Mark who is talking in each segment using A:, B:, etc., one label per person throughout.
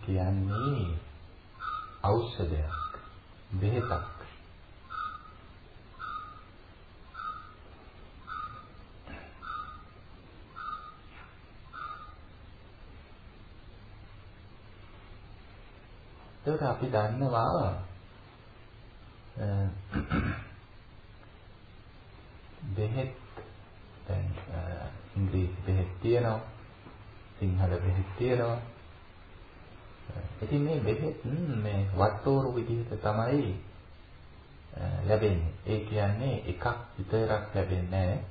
A: භාවනාව කියන්නේ ඖෂධයක් බෙහෙතක්. එතකොට අපි දන්නවා බෙහෙත් දැන් ඉංග්‍රීසි බෙහෙත් තියෙනවා සිංහල බෙහෙත් තියෙනවා. ඉතින් මේ බෙහෙත් මේ වට්ටෝරු විදිහට තමයි ලැබෙන්නේ. ඒ කියන්නේ එකක් විතරක් ලැබෙන්නේ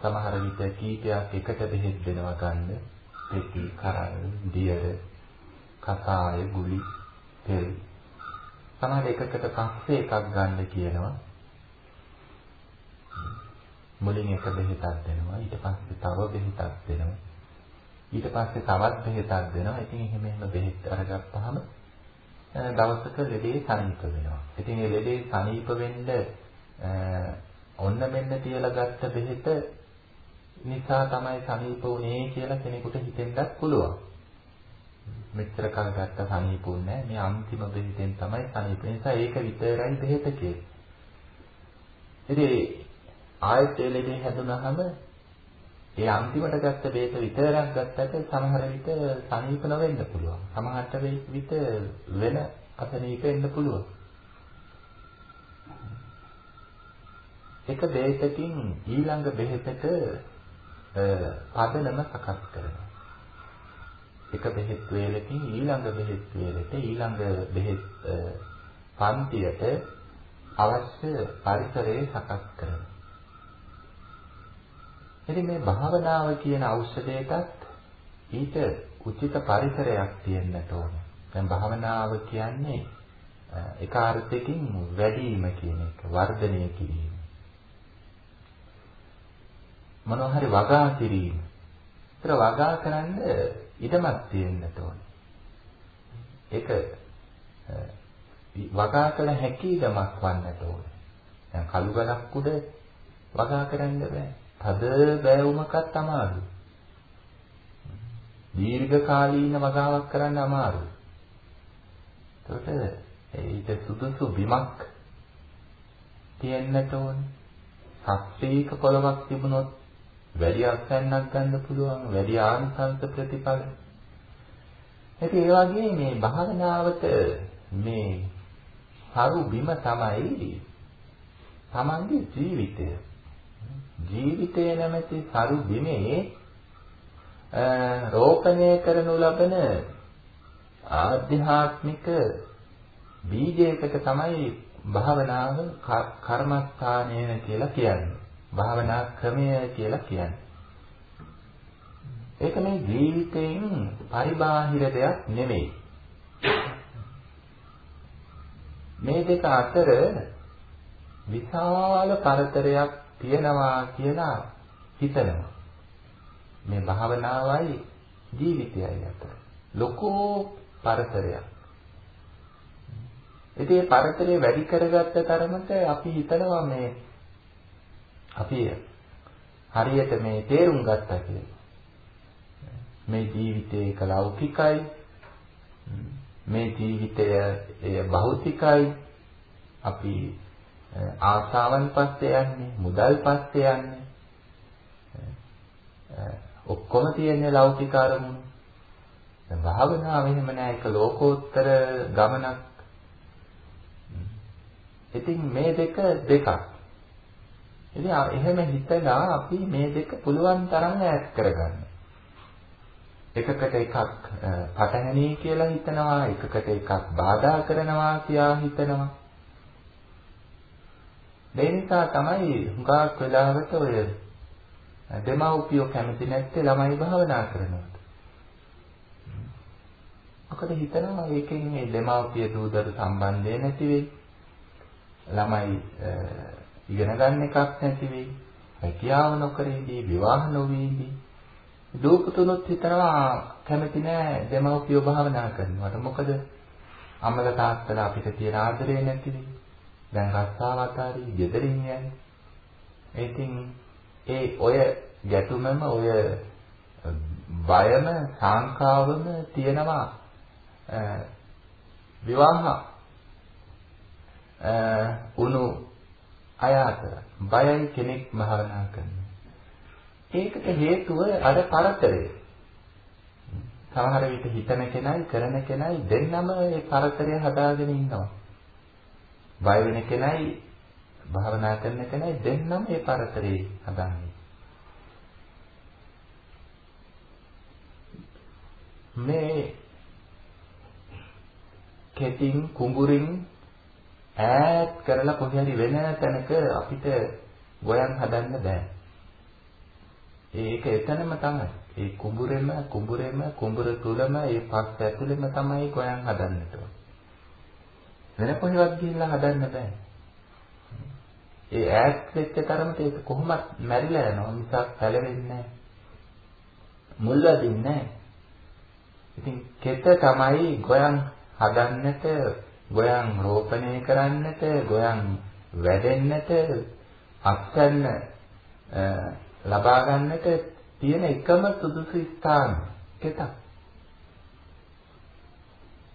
A: සමහර විට කීපයක් එකට බෙහෙත් දෙනවා ගන්න. පෙති කරල් දියර කසාය, ගුලි, තෙල්. සමහර එකකට පස්සේ එකක් ගන්න කියනවා. මුලින් එක බෙහෙතක් දෙනවා. ඊට පස්සේ තව බෙහෙතක් දෙනවා. ඊට පස්සේ තවත් බෙහෙතක් දෙනවා. ඉතින් එහෙම එහෙම බෙහෙත් අරගත්තාම දවසක ලෙඩේ සනීප වෙනවා. ඉතින් ඒ ලෙඩේ සනීප වෙන්න ඔන්න මෙන්න තියලා ගත්ත බෙහෙත නිසා තමයි සනීප වුනේ කියලා කෙනෙකුට හිතෙන්නත් පුළුවන්. මෙච්චර කල් ගත්ත සනීපුන්නේ මේ අන්තිම බෙහෙතෙන් තමයි සනීප නිසා ඒක විතරයි බෙහෙත කියන්නේ. ඉතින් ආයෙත් එළෙදී හැදුනහම ඒ අන්තිමට ගත්ත බෙහෙත විතරක් ගත්තට සමහර විට සනීප නොවෙන්න පුළුවන්. සමහරට විට වෙන අසනීප වෙන්න පුළුවන්. එක බෙහෙතකින් ඊළඟ බෙහෙතට පදනම සකස් කරනවා. එක බෙහෙත් වේලකින් ඊළඟ බෙහෙත් වේලට ඊළඟ බෙහෙත් පන්තියට අවශ්‍ය පරිසරය සකස් කරනවා. ඉතින් මේ භාවනාව කියන ඖෂධයටත් ඊට උචිත පරිසරයක් තියෙන්නට ඕනේ. දැන් භාවනාව කියන්නේ එක අර්ථයකින් වැඩිම කියන එක, වර්ධනය කිරීම. මොනවා හරි වගා කිරීම. ඒතර වගා කරන්නේ ඉඩමක් තියෙන්නට ඕනේ. ඒක වගා කළ හැකි ඉඩමක් වන්නට ඕනේ. දැන් කළු ගලක් උඩ වගා කරන්න බෑ. තද බෑවුමකත් අමාරුයි. දීර්ඝ කාලීන වගාවක් කරන්න අමාරුයි. ඒකට ඊට සුදුසු බිමක් තියෙන්නට ඕනේ. සස්ත්‍රීක පොළවක් තිබුණොත් වැඩි අත්යන්ක් ගන්න පුළුවන් වැඩි ආනිසංස ප්‍රතිඵල. ඉතින් ඒ වගේ මේ භාවනාවට මේ සරු බිම තමයි තමන්ගේ ජීවිතය. ජීවිතය නැමැති සරු බිමේ රෝපණය කරනු ලබන ආධ්‍යාත්මික බීජයකට තමයි භාවනාව කර්මස්ථානය කියලා කියන්නේ. භාවනා ක්‍රමය කියලා කියන්නේ. ඒක මේ ජීවිතයෙන් පරිබාහිර දෙයක් නෙමෙයි. මේ දෙක අතර විශාල පරතරයක් තියෙනවා කියලා හිතනවා. මේ භාවනාවයි ජීවිතයයි අතර ලොකෝ පරතරයක්. ඉතින් මේ පරතරය වැඩි කරගත්ත තරමට අපි හිතනවා මේ අපි හරියට මේ තේරුම් ගත්තා කියලා. මේ ජීවිතය එක ලෞකිකයි. මේ ජීවිතය එය භෞතිකයි. අපි ආශාවන් පස්සේ යන්නේ, මුදල් පස්සේ යන්නේ. ඔක්කොම තියෙන්නේ ලෞකික අරමුණු. දැන් භාවනාව එහෙම නෑ ඒක ලෝකෝත්තර ගමනක්. ඉතින් මේ දෙක දෙකක්. ඉතින් එහෙම හිතලා අපි මේ දෙක පුළුවන් තරම් ඈත් කරගන්න. එකකට එකක් පටහැනි කියලා හිතනවා, එකකට එකක් බාධා කරනවා කියලා හිතනවා. ඒ නිසා තමයි හුඟක් වෙලාවට ඔය දෙමව්පියෝ කැමති නැත්තේ ළමයි භාවනා කරනවට. මොකද හිතනවා ඒකෙන් මේ දෙමව්පිය දූදරු සම්බන්ධය නැති වෙයි. ළමයි ඉගෙන ගන්න එකක් නැති වෙයි. හැකියාව නොකරේදී විවාහ නොවේදී. දූපතුනොත් හිතනවා කැමති නෑ දෙමව්පියෝ භාවනා කරනවට. මොකද අම්මල තාත්තලා අපිට තියෙන ආදරය නැති වෙයි. දැන් රස්සාව අතාරි ගෙදරින් යන්නේ. ඉතින් ඒ ඔය ගැටුමම ඔය බයම සංකාවම තියෙනවා විවාහ උණු අය අතර බයයි කෙනෙක් භාවනා කරනවා. ඒකට හේතුව අර පරතරය. සමහර විට හිතන කෙනයි කරන කෙනයි දෙන්නම ඒ පරතරය හදාගෙන ඉන්නවා. බය වෙන කෙනයි භාවනා කරන කෙනයි දෙන්නම ඒ පරතරේ හදන්නේ. මේ කෙටින් කුඹුරින් ඈත් කරලා කොහේ හරි වෙන තැනක අපිට ගොයන් හදන්න බෑ. ඒක එතනම තමයි. ඒ කුඹුරෙම කුඹුරෙම කුඹුර තුලම ඒ පස් ඇතුලෙම තමයි ගොයන් හදන්නට ඕන. වෙන කොහෙවත් ගිහිල්ලා හදන්න බෑ. ඒ ඈත් වෙච්ච තරමට ඒක කොහොමත් මැරිලා යනවා මිසක් පැලවෙන්නේ නැහැ. මුල් වදින්නේ නැහැ. ඉතින් කෙත තමයි ගොයන් හදන්නට, ගොයන් රෝපණය කරන්නට, ගොයන් වැඩෙන්නට, අත්යන්න ලබා ගන්නට තියෙන එකම සුදුසු ස්ථාන කෙතක්.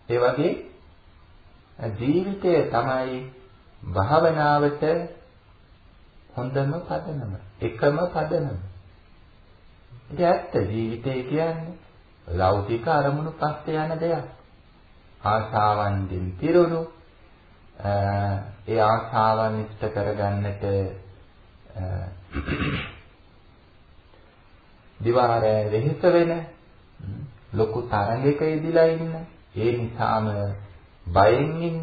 A: ඒ වගේ ජීවිතය තමයි භාවනාවට හොඳම පදනම එකම පදනම. ඒක ඇත්ත ජීවිතය කියන්නේ ලෞකික අරමුණු පස්සේ යන දෙයක්. ආශාවන්ගෙන් පිරුණු ඒ ආශාවන් ඉෂ්ට කරගන්නට දිවාරය වෙහෙස වෙන ලොකු තරඟයක ඉදිලා ඉන්න ඒ නිසාම බයෙන් ඉන්න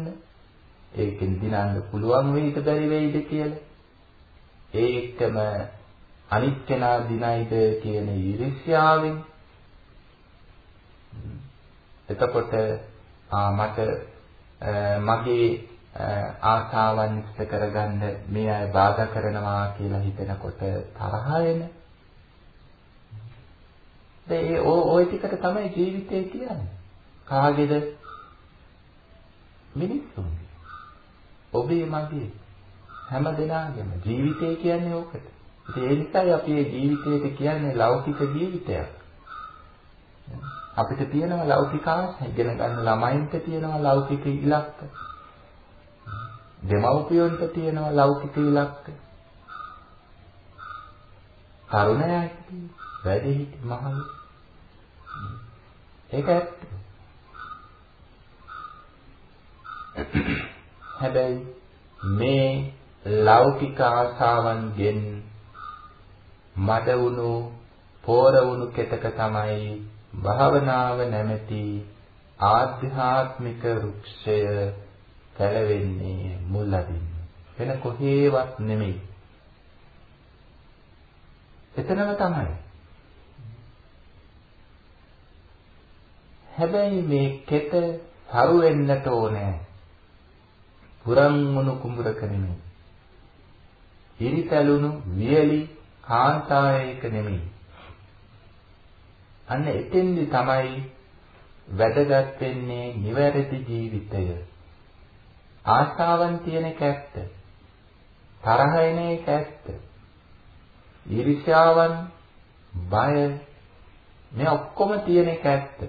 A: ඒකෙන් දිනන්න පුළුවන් වෙයිද බැරි වෙයිද කියලා ඒකම අනිත් කෙනා දිනයිද කියන ඊර්ෂ්‍යාවෙන් එතකොට ආ මට මගේ ආශාවන් ඉෂ්ට කරගන්න මේ අය බාධා කරනවා කියලා හිතනකොට තරහ එන. ඒ ওই ටිකට තමයි ජීවිතය කියන්නේ. කාගේද? මිනිස්සුන්ගේ. ඔබේ මගේ හැම දෙනාගේම ජීවිතය කියන්නේ ඕකට. ඒ නිසායි අපි මේ ජීවිතයට කියන්නේ ලෞකික ජීවිතයක්. අපිට තියෙනවා ලෞකික ආශා ඉගෙන ගන්න ළමයින්ට තියෙනවා ලෞකික ඉලක්ක. දෙමව්පියන්ට තියෙනවා ලෞකික ඉලක්ක. තරුණයාට වැඩිහිටි මහලු. ඒක ඇත්ත. හැබැයි මේ ලෞකික ආශාවන්ගෙන් මඩ වුණු පෝර වුණු කෙතක තමයි භාවනාව නැමැති ආධ්‍යාත්මික වෘක්ෂය පැලවෙන්නේ මුල් අදින්නේ වෙන කොහේවත් නෙමෙයි. එතනම තමයි. හැබැයි මේ කෙත සරු වෙන්නට ඕනේ. පුරන් මොනු කුඹරක නෙමෙයි ඉරිතලුණු වියලි කාන්තායක නෙමෙයි අන්න එතෙන්දි තමයි වැදගත් වෙන්නේ නිවැරදි ජීවිතය. ආශාවන් තියෙන එක ඇත්ත. තරහ එන එක ඇත්ත. ඊර්ෂ්‍යාවන්, බය මේ ඔක්කොම තියෙන එක ඇත්ත.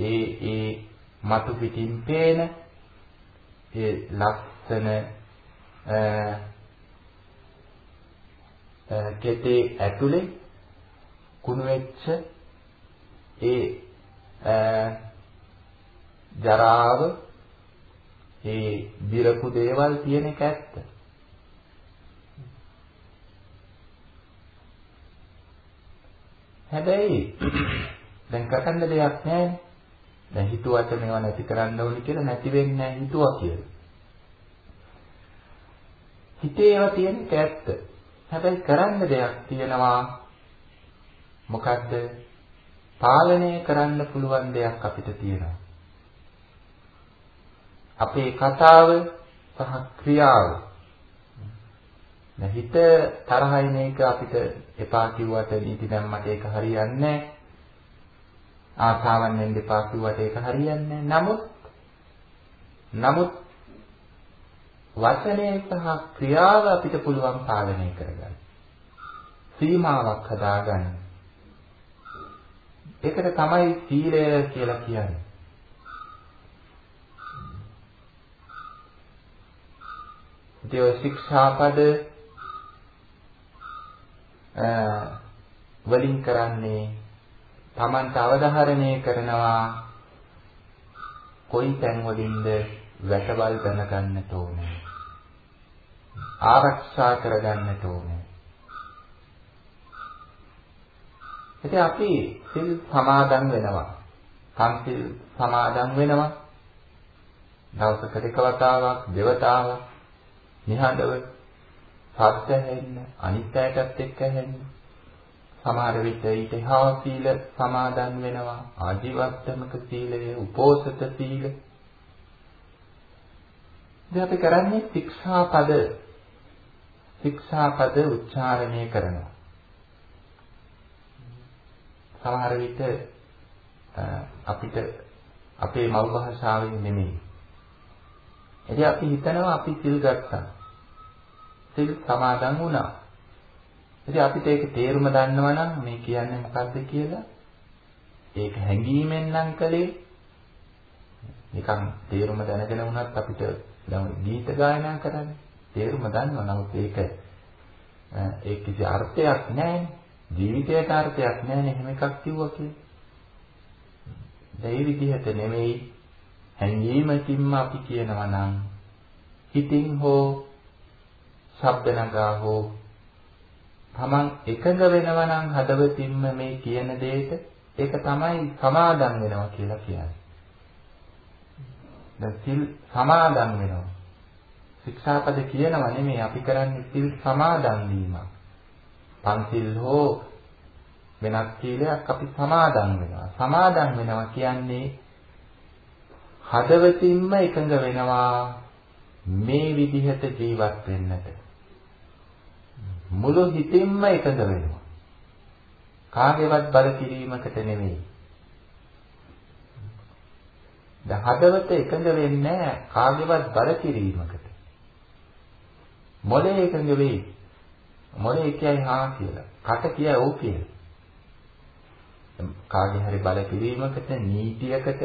A: ඒ ඒ මතු පිටින් පේන ඒ ලක්ෂණ කෙතේ ඇතුලේ කුණු වෙච්ච ඒ ජරාව ඒ දිරපු දේවල් තියෙන එක ඇත්ත. හැබැයි දැන් කරන්න දෙයක් නැහැ. දැන් හිතුවට මේවා නැති කරන්න ඕනි කියලා නැති වෙන්නේ නැහැ හිතුවා කියලා. හිතේ ඒවා තියෙන එක ඇත්ත. හැබැයි කරන්න දෙයක් තියෙනවා. මොකද්ද? පාලනය කරන්න පුළුවන් දෙයක් අපිට තියෙනවා. අපේ කතාව සහ ක්‍රියාව. හිත තරහින් එක අපිට එපා කිව්වට නීති දැම්මට ඒක හරියන්නේ නැහැ. ආසාවන් වෙන්න එපා කිව්වට ඒක හරියන්නේ නමුත් නමුත් වචනය සහ ක්‍රියාව අපිට පුළුවන් පාලනය කරගන්න. සීමාවක් හදාගන්න. ඒකට තමයි සීලය කියලා කියන්නේ. ඉතින් ශික්ෂාපද වලින් කරන්නේ Tamanට අවධාරණය කරනවා කොයි තැන් වලින්ද වැටවල් දැනගන්නට ඕනේ. ආරක්ෂා කරගන්නට ඕනේ. ඉතින් අපි සිල් සමාදන් වෙනවා. සංසිල් සමාදන් වෙනවා. දවසකට එක වතාවක්, දෙවතාවක් නිහඬව සත්‍ය ඇහෙන්න, අනිත් අයටත් එක්ක ඇහෙන්න. සමහර විට ඊට හා සීල සමාදන් වෙනවා. ආජීවත්තමක සීලය, උපෝසත සීල. දැන් අපි කරන්නේ ශික්ෂාපද ශික්ෂාපද උච්චාරණය කරනවා. සමහර විට අපිට අපේ මව් භාෂාවෙන් නෙමෙයි. එදී අපි හිතනවා අපි සිල් ගත්තා. සිල් සමාදන් වුණා. ඉතින් අපිට ඒක තේරුම දන්නව නම් මේ කියන්නේ මොකද්ද කියලා? ඒක හැඟීමෙන් නම් කලේ නිකන් තේරුම දැනගෙන වුණත් අපිට දැන් ගීත ගායනා කරන්නේ. තේරුම දන්නව. නමුත් ඒක ඒ කිසි අර්ථයක් නැහැ ජීවිතයට අර්ථයක් නැහැ එහෙම එකක් කිව්වා කියන්නේ. ඒ විදිහට නෙමෙයි හැඟීමකින්ම අපි කියනවා නම් හිතින් හෝ ශබ්ද නගා හෝ Taman එකඟ වෙනවා නම් හදවතින්ම මේ කියන දෙයට ඒක තමයි සමාදම් වෙනවා කියලා කියන්නේ. දැන් සිල් සමාදම් වෙනවා. ශික්ෂාපද කියනවා නෙමෙයි අපි කරන්නේ සිල් සමාදන් වීමක්. පන්සිල් හෝ වෙනත් සීලයක් අපි සමාදන් වෙනවා. සමාදන් වෙනවා කියන්නේ හදවතින්ම එකඟ වෙනවා මේ විදිහට ජීවත් වෙන්නට. මුළු හිතින්ම එකඟ වෙනවා. කාගේවත් බල කිරීමකට නෙමෙයි. ද හදවත එකඟ වෙන්නේ කාගේවත් බල කිරීමකට. මොලේ එකඟ වෙයි. මොලේ කියයි හා කියලා. කට කියයි ඔව් කියලා. කාගේ හරි බල කිරීමකට නීතියකට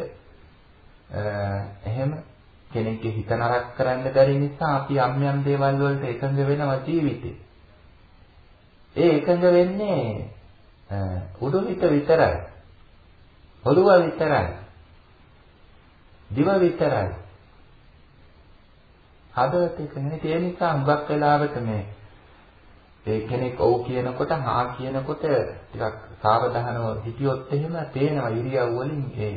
A: එහෙම කෙනෙක්ගේ හිත නරක කරන්න බැරි නිසා අපි යම් යම් දේවල් වලට එකඟ වෙනවා ජීවිතේ. ඒ එකඟ වෙන්නේ උඩු හිත විතරයි. ඔළුව විතරයි. දිව විතරයි. හදවත එක නෙවෙයි ඒ නිසා හුඟක් වෙලාවට මේ ඒ කෙනෙක් ඔව් කියනකොට හා කියනකොට ටිකක් සාවධානව හිටියොත් එහෙම පේනවා ඉරියව් වලින් ඒ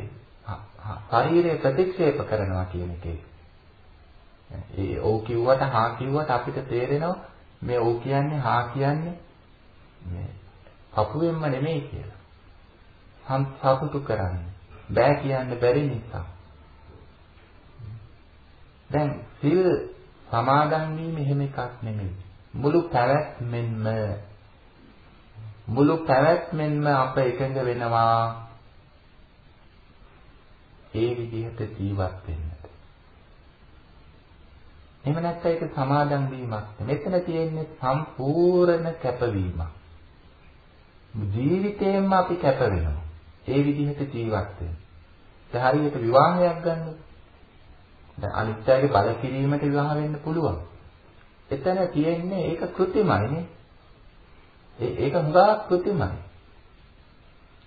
A: ශරීරය ප්‍රතික්ෂේප කරනවා කියන එකේ. ඒ ඔව් කිව්වට හා කිව්වට අපිට තේරෙනවා මේ ඔව් කියන්නේ හා කියන්නේ මේ පපුවෙන්ම නෙමෙයි කියලා. සම්සතුටු කරන්නේ. බෑ කියන්න බැරි නිසා. දැන් සිල් සමාදන් වීම එහෙම එකක් නෙමෙයි. මුළු පැවැත්මෙන්ම මුළු පැවැත්මෙන්ම අප එකඟ වෙනවා ඒ විදිහට ජීවත් වෙන්නට. එහෙම නැත්නම් ඒක සමාදන් වීමක්. මෙතන තියෙන්නේ සම්පූර්ණ කැපවීමක්. ජීවිතේම අපි කැප වෙනවා. ඒ විදිහට ජීවත් වෙන්න. ඒ හරියට විවාහයක් ගන්න. දැන් අනිත්‍යයේ බල කිරීමට විවාහ වෙන්න පුළුවන්. එතන තියෙන්නේ ඒක કૃතිමයිනේ. ඒක හුඟක් કૃතිමයි.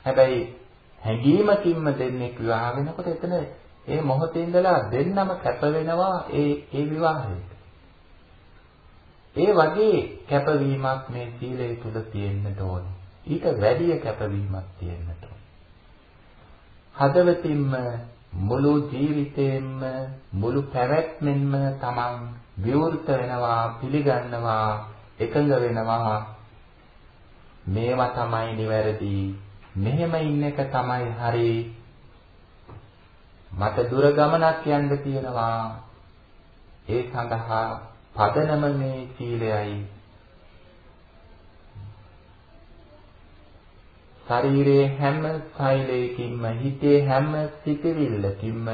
A: හැබැයි හැඟීමකින්ම දෙන්නේ විවාහ වෙනකොට එතන ඒ මොහොතේ ඉඳලා දෙන්නම කැප වෙනවා ඒ ඒ විවාහයට. ඒ වගේ කැපවීමක් මේ සීලය තුල තියෙන්න ඕනේ. ඊට වැඩි කැපවීමක් තියෙන්න ඕනේ. හදවතින්ම මුළු ජීවිතේම මුළු පැවැත්මෙන්ම තමන් විවෘත වෙනවා පිළිගන්නවා එකඟ වෙනවා. මේවා තමයි නිවැරදි. මෙහෙම ඉන්න එක තමයි හරි. මට දුර ගමනක් යන්න තියෙනවා. ඒ සඳහා පදනම මේ සීලයයි ශරීරයේ හැම සෛලයකින්ම හිතේ හැම සිතිවිල්ලකින්ම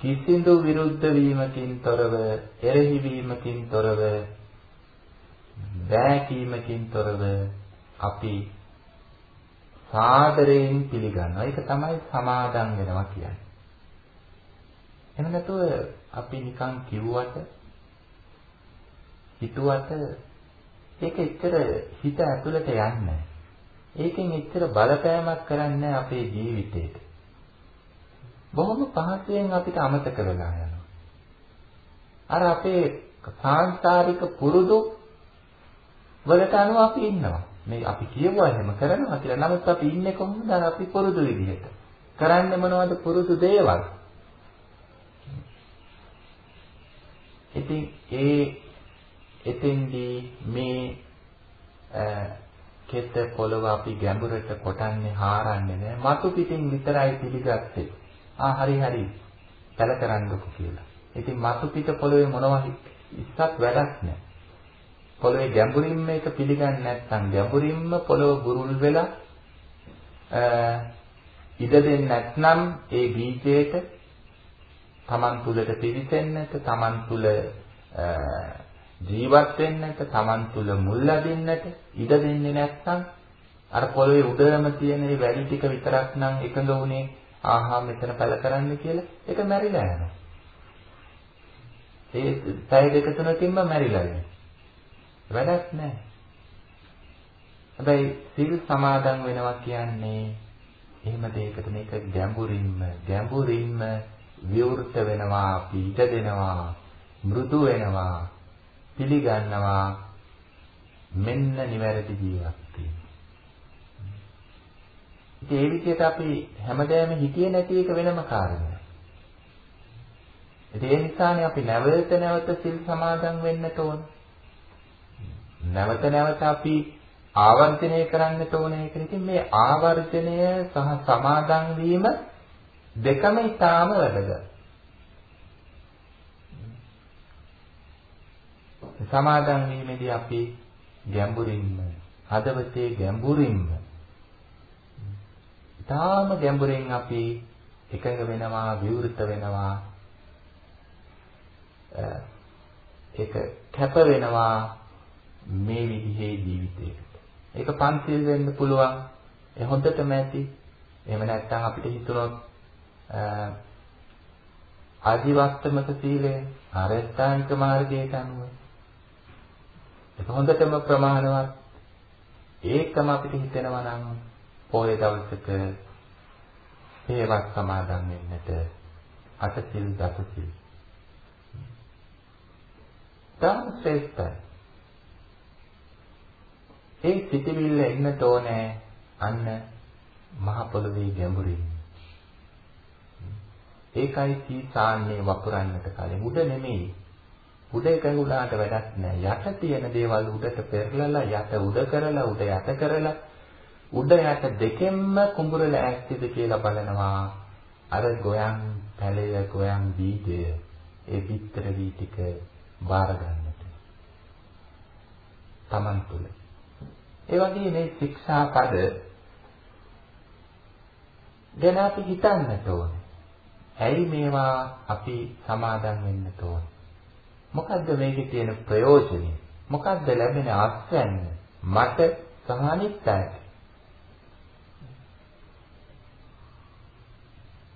A: කිසිදු විරුද්ධ වීමකින් තොරව එරෙහි වීමකින් තොරව බෑ කීමකින් තොරව අපි සාදරයෙන් පිළිගන්නවා. ඒක තමයි සමාදන් වෙනවා කියන්නේ. එහෙම නැතුව අපි නිකන් කිව්වට හිතුවට ඒක එච්චර හිත ඇතුළට යන්නේ ඒකෙන් එච්චර බලපෑමක් කරන්නේ අපේ ජීවිතේට. බොහොම පහසුවෙන් අපිට අමතක වෙලා යනවා. අර අපේ සාංශාරික පුරුදු වලට අනුව අපි ඉන්නවා. මේ අපි කියුවා එහෙම කරනවා කියලා. නමුත් අපි ඉන්නේ කොහොමද? අපි පුරුදු විදිහට. කරන්නේ මොනවද පුරුදු දේවල්? ඉතින් ඒ එතෙන්දී මේ කෙත පොළව අපි ගැඹුරට කොටන්නේ හාරන්නේ නෑ. මතු පිටින් විතරයි පිළිගත්තේ. ආ හරි හරි. පැල කරන්නකෝ කියලා. ඉතින් මතු පිට පොළවේ මොනවා ඉස්සක් වැඩක් නෑ. පොළවේ ගැඹුරින්ම මේක පිළිගන්නේ නැත්නම් ගැඹුරින්ම පොළව බුරුල් වෙලා ඉඩ දෙන්නේ නැත්නම් ඒ බීජයට තමන් තුළට පිවිසෙන්නට තමන් තුළ ජීවත් වෙන්නට තමන් තුළ මුල් ලදින්නට ඉඩ දෙන්නේ නැත්නම් අර පොළවේ උඩම තියෙන මේ වැලි ටික විතරක් නම් එකඟ වුණේ ආහා මෙතන පැල කරන්න කියලා ඒක මැරිලා යනවා. ඒ පැය දෙක තුනකින්ම මැරිලා යනවා. වැඩක් නැහැ. හැබැයි සිල් සමාදන් වෙනවා කියන්නේ එහෙම දෙයකට මේක ගැඹුරින්ම ගැඹුරින්ම විවෘත වෙනවා පිට දෙනවා මෘදු වෙනවා පිළිගන්නවා මෙන්න නිවැරදි ජීවත් ඒ විදිහට අපි හැමදාම හිතියේ නැති එක වෙනම කාරණයක්. ඒ නිසානේ අපි නැවත නැවත සිල් සමාදන් වෙන්නට ඕන. නැවත නැවත අපි ආවර්ජනය කරන්නට ඕන එක. ඉතින් මේ ආවර්ජනය සහ සමාදන් වීම දෙකම ඊටාම වැදගත්. සමාදන් වීමේදී අපි ගැඹුරින්ම හදවතේ ගැඹුරින්ම ඊටාම ගැඹුරින් අපි එකඟ වෙනවා විවෘත වෙනවා ඒක කැප වෙනවා මේ විදිහේ ජීවිතයකට. ඒක පන්සිල් වෙන්න පුළුවන්. ඒ හොඳටම ඇති. එහෙම නැත්නම් අපිට හිතුනොත් ආදිවස්තමක සීලය ආරස්ථානික මාර්ගයට අනුව ඒක හොඳටම ප්‍රමාණවත්. ඒකම අපිට හිතෙනවා නම් පොය දවසක හේවක් සමාදන් වෙන්නට අටසිල් දසසිල්. තම ශ්‍රේෂ්ඨයි ඒ සිටිවිල්ල එන්න තෝනේ අන්න මහ පොළවේ ගැඹුරින්. ඒකයි සීසාන්නේ වපුරන්නට කලින්. උඩ නෙමෙයි. උඩ එකඟුණාට වැඩක් නෑ. යට තියෙන දේවල් උඩට පෙරලලා යට උඩ කරලා උඩ යට කරලා උඩ යට දෙකෙන්ම කුඹුරල ඈස්තිද කියලා බලනවා. අර ගෝයන් පැලය ගෝයන් බීජය ඒ පිටර වී ටික බාර ගන්නට. Taman තුල. ඒ වගේ මේ ශික්ෂා පද ගැන අපි හිතන්නට ඕනේ. ඇයි මේවා අපි සමාදන් වෙන්න ඕන? මොකද්ද මේකේ තියෙන ප්‍රයෝජනය? මොකද්ද ලැබෙන ආස්වැන්න? මට සහ අනිත් අයට.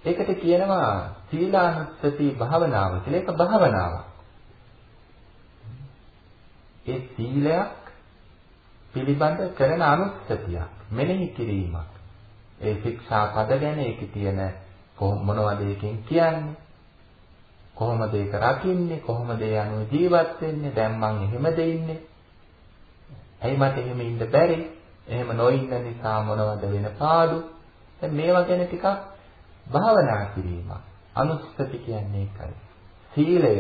A: ඒකට කියනවා සීලානුස්සති භාවනාව කියලා. ඒක භාවනාවක්. ඒ සීලයක් පිළිබඳ කරන අනුස්සතියක්, මෙනෙහි කිරීමක්. ඒ ශික්ෂා පද ගැන ඒකේ තියෙන මොනවද ඒකෙන් කියන්නේ? කොහොමද ඒක රකින්නේ? කොහොමද ඒ අනුව ජීවත් වෙන්නේ? දැන් මං එහෙමද ඉන්නේ? ඇයි මට එහෙම ඉන්න බැරි? එහෙම නොඉන්න නිසා මොනවද වෙන පාඩු? දැන් මේවා ගැන ටිකක් භාවනා කිරීමක්. අනුස්සති කියන්නේ ඒකයි. සීලය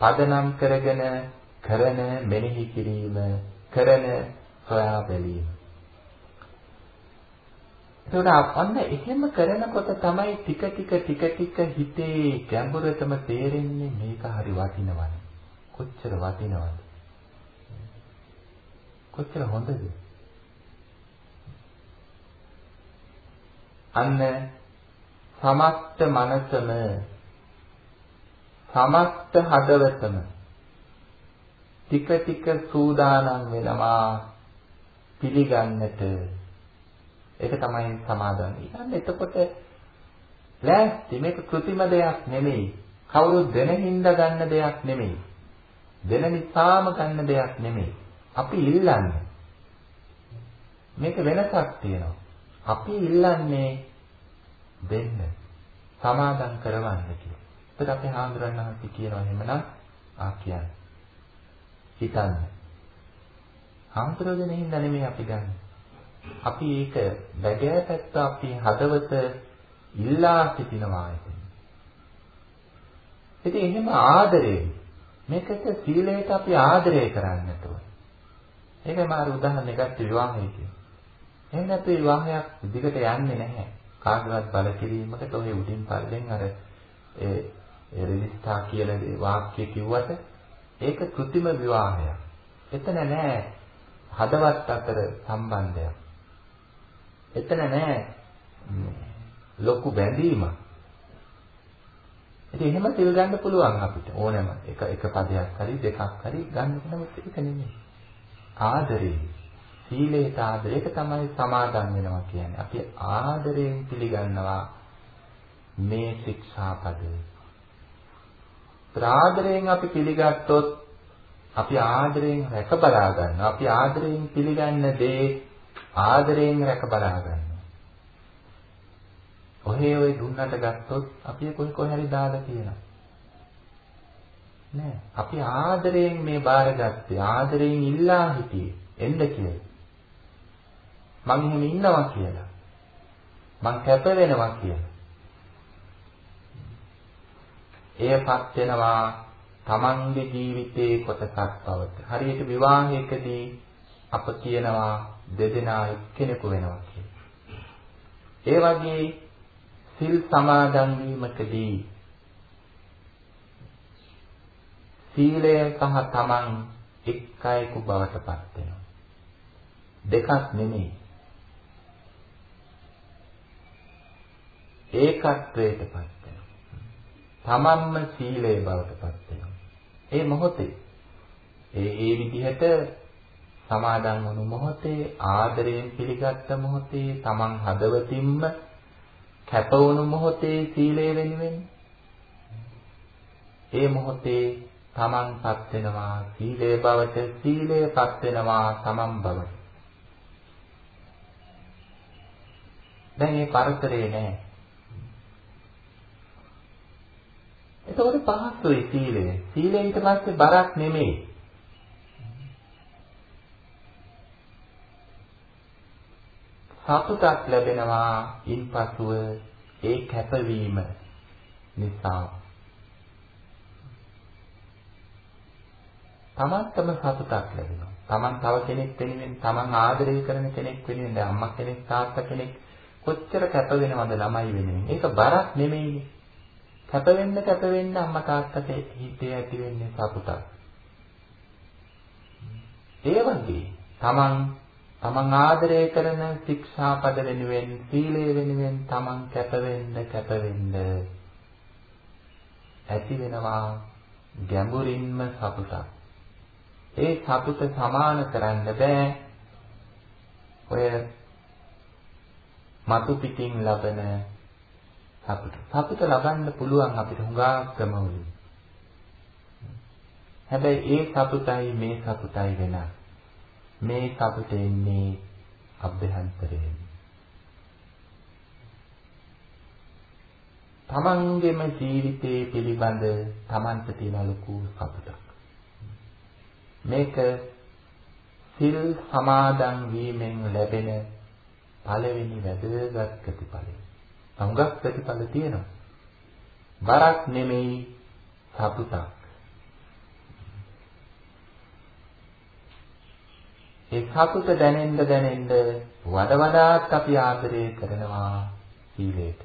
A: පදනම් කරගෙන කරන මෙනෙහි කිරීම කරන සොයා බැලීම ඒකට අන්න එහෙම කරනකොට තමයි ටික ටික ටික ටික හිතේ ගැඹුරටම තේරෙන්නේ මේක හරි වටිනවද? කොච්චර වටිනවද? කොච්චර හොඳද? අන්න සමස්ත මනසම සමස්ත හදවතම ටික ටික සූදානම් වෙනවා පිළිගන්නට. ඒක තමයි සමාදන්. ඊළඟ එතකොට ලෑස්ති මේක કૃතිම දෙයක් නෙමෙයි. කවුරුත් දෙන හින්දා ගන්න දෙයක් නෙමෙයි. දෙන නිසාම ගන්න දෙයක් නෙමෙයි. අපි ඉල්ලන්නේ. මේක වෙනසක් තියෙනවා. අපි ඉල්ලන්නේ දෙන්න. සමාදන් කරවන්න කියලා. ඒත් අපි හාමුදුරන්වහන්සේ කියනවා එහෙමනම් ආ කියන්නේ. හිතන්න. හාමුදුරුවෝ දෙන හින්දා නෙමෙයි අපි ගන්න. අපි ඒක බැගෑපැත්ත අපි හදවත ඉල්ලා සිටිනවා එතන. ඉතින් එහෙම ආදරේ මේකට සීලයට අපි ආදරය කරන්නට ඕන. ඒකයි මාර උදාහරණයක් ගත්ත විවාහය කියන්නේ. එහෙනම් අපි විවාහයක් දිගට යන්නේ නැහැ. කාගවත් බල කිරීමකට ඔය උඩින් පල්ලෙන් අර ඒ රිලිස්ටා කියලා වාක්‍ය කිව්වට ඒක કૃතිම විවාහයක්. එතන නෑ හදවත් අතර සම්බන්ධයක්. එතන නෑ ලොකු බැඳීමක්. ඉතින් එහෙම සිල් ගන්න පුළුවන් අපිට ඕනෑම එක එක පදයක් හරි දෙකක් හරි ගන්න නමුත් ඒක නෙමෙයි. ආදරේ සීලේට ආදරේක තමයි සමාදන් වෙනවා කියන්නේ. අපි ආදරයෙන් පිළිගන්නවා මේ ශික්ෂාපදය. ආදරයෙන් අපි පිළිගත්තොත් අපි ආදරයෙන් රැක බලා ගන්නවා. අපි ආදරයෙන් පිළිගන්න දේ ආදරයෙන් රැක බලා ගන්නවා. ඔහේ ඔය දුන්නට ගත්තොත් අපි කොයි කොහේ හරි දාලා තියෙනවා. නෑ. අපි ආදරයෙන් මේ බාරගත්තේ ආදරයෙන් ඉල්ලා හිටියේ එන්න කියලා. මං එහෙම ඉන්නවා කියලා. මං කැප වෙනවා කියලා. එයපත් වෙනවා තමන්ගේ ජීවිතයේ කොටසක් බවට. හරියට විවාහයකදී අප කියනවා දෙදෙනා එක්කෙනෙකු වෙනවා කියලා. ඒ වගේ සිල් සමාදන් වීමකදී සීලය සහ තමන් එක්කයෙකු බවට පත් වෙනවා. දෙකක් නෙමෙයි. ඒකත්වයටපත් වෙනවා. තමන්ම සීලේ බවටපත් වෙනවා. ඒ මොහොතේ ඒ ඒ විදිහට සමාදන් වුණු මොහොතේ ආදරයෙන් පිළිගත්ත මොහොතේ තමන් හදවතින්ම කැප වුණු මොහොතේ සීලය වෙනුවෙන් ඒ මොහොතේ තමන්පත් වෙනවා සීලේ බවට සීලයපත් වෙනවා තමන් බවට දැන් මේ පරතරේ නැහැ එතකොට පහසුයි සීලය. සීලය ඊට පස්සේ බරක් නෙමෙයි. සතුටක් ලැබෙනවා ඉන්පසුව ඒ කැපවීම නිසා. තමන්ටම සතුටක් ලැබෙනවා. තමන් තව කෙනෙක් වෙනුවෙන් තමන් ආදරය කරන කෙනෙක් වෙනුවෙන් දැන් අම්මා කෙනෙක් තාත්තා කෙනෙක් කොච්චර කැප වෙනවද ළමයි වෙනුවෙන්. ඒක බරක් නෙමෙයිනේ. කැප වෙන්න කැප වෙන්න අම්මා තාත්තට හිතේ ඇති වෙන්නේ සතුටක්. ඒ වගේ තමන් තමන් ආදරය කරන ශික්ෂාපද වෙනුවෙන් සීලය වෙනුවෙන් තමන් කැප වෙන්න කැප වෙන්න ඇති වෙනවා ගැඹුරින්ම සතුටක්. ඒ සතුට සමාන කරන්න බෑ. ඔය මතු පිටින් ලබන සතුට. සතුට ලබන්න පුළුවන් අපිට හුඟා ක්‍රමවලින්. හැබැයි ඒ සතුටයි මේ සතුටයි වෙනස්. මේ සතුට එන්නේ අභ්‍යන්තරයෙන්. තමන්ගේම ජීවිතයේ පිළිබඳ තමන්ට තියෙන ලොකු සතුටක්. මේක සිල් සමාදන් වීමෙන් ලැබෙන පළවෙනි වැදගත් ප්‍රතිඵලය. හුඟක් ප්‍රතිඵල තියෙනවා. බරක් නෙමෙයි සතුටක්. ඒ සතුට දැනෙන්න දැනෙන්න වඩ වඩාත් අපි ආදරය කරනවා සීලයට.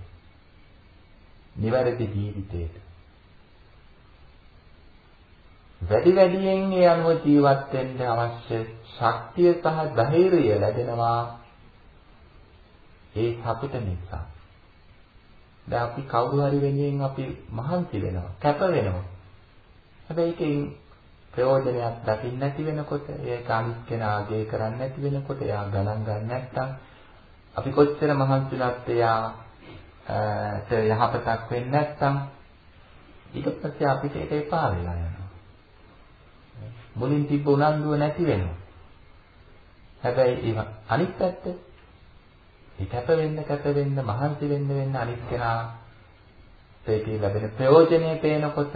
A: නිවැරදි ජීවිතයට. වැඩි වැඩියෙන් ඒ අනුව ජීවත් වෙන්න අවශ්‍ය ශක්තිය සහ ධෛර්යය ලැබෙනවා ඒ සතුට නිසා. දැන් අපි කවුරු හරි වෙනුවෙන් අපි මහන්සි වෙනවා, කැප වෙනවා. හැබැයි ඒකෙන් ප්‍රයෝජනයක් දකින්න නැති වෙනකොට ඒක අනිත් කෙනා ආගේ කරන්නේ නැති වෙනකොට එයා ගණන් ගන්න නැත්නම් අපි කොච්චර මහන්සිලත් එයා යහපතක් වෙන්නේ නැත්නම් ඊට පස්සේ අපිට ඒක එපා වෙලා යනවා. මුලින් තිබ්බ උනන්දුව නැති වෙනවා. හැබැයි ඒ අනිත් පැත්ත ඒ කැප වෙන්න කැප වෙන්න මහන්සි වෙන්න වෙන්න අනිත් කෙනා ඒකේ ලැබෙන ප්‍රයෝජනෙ පේනකොට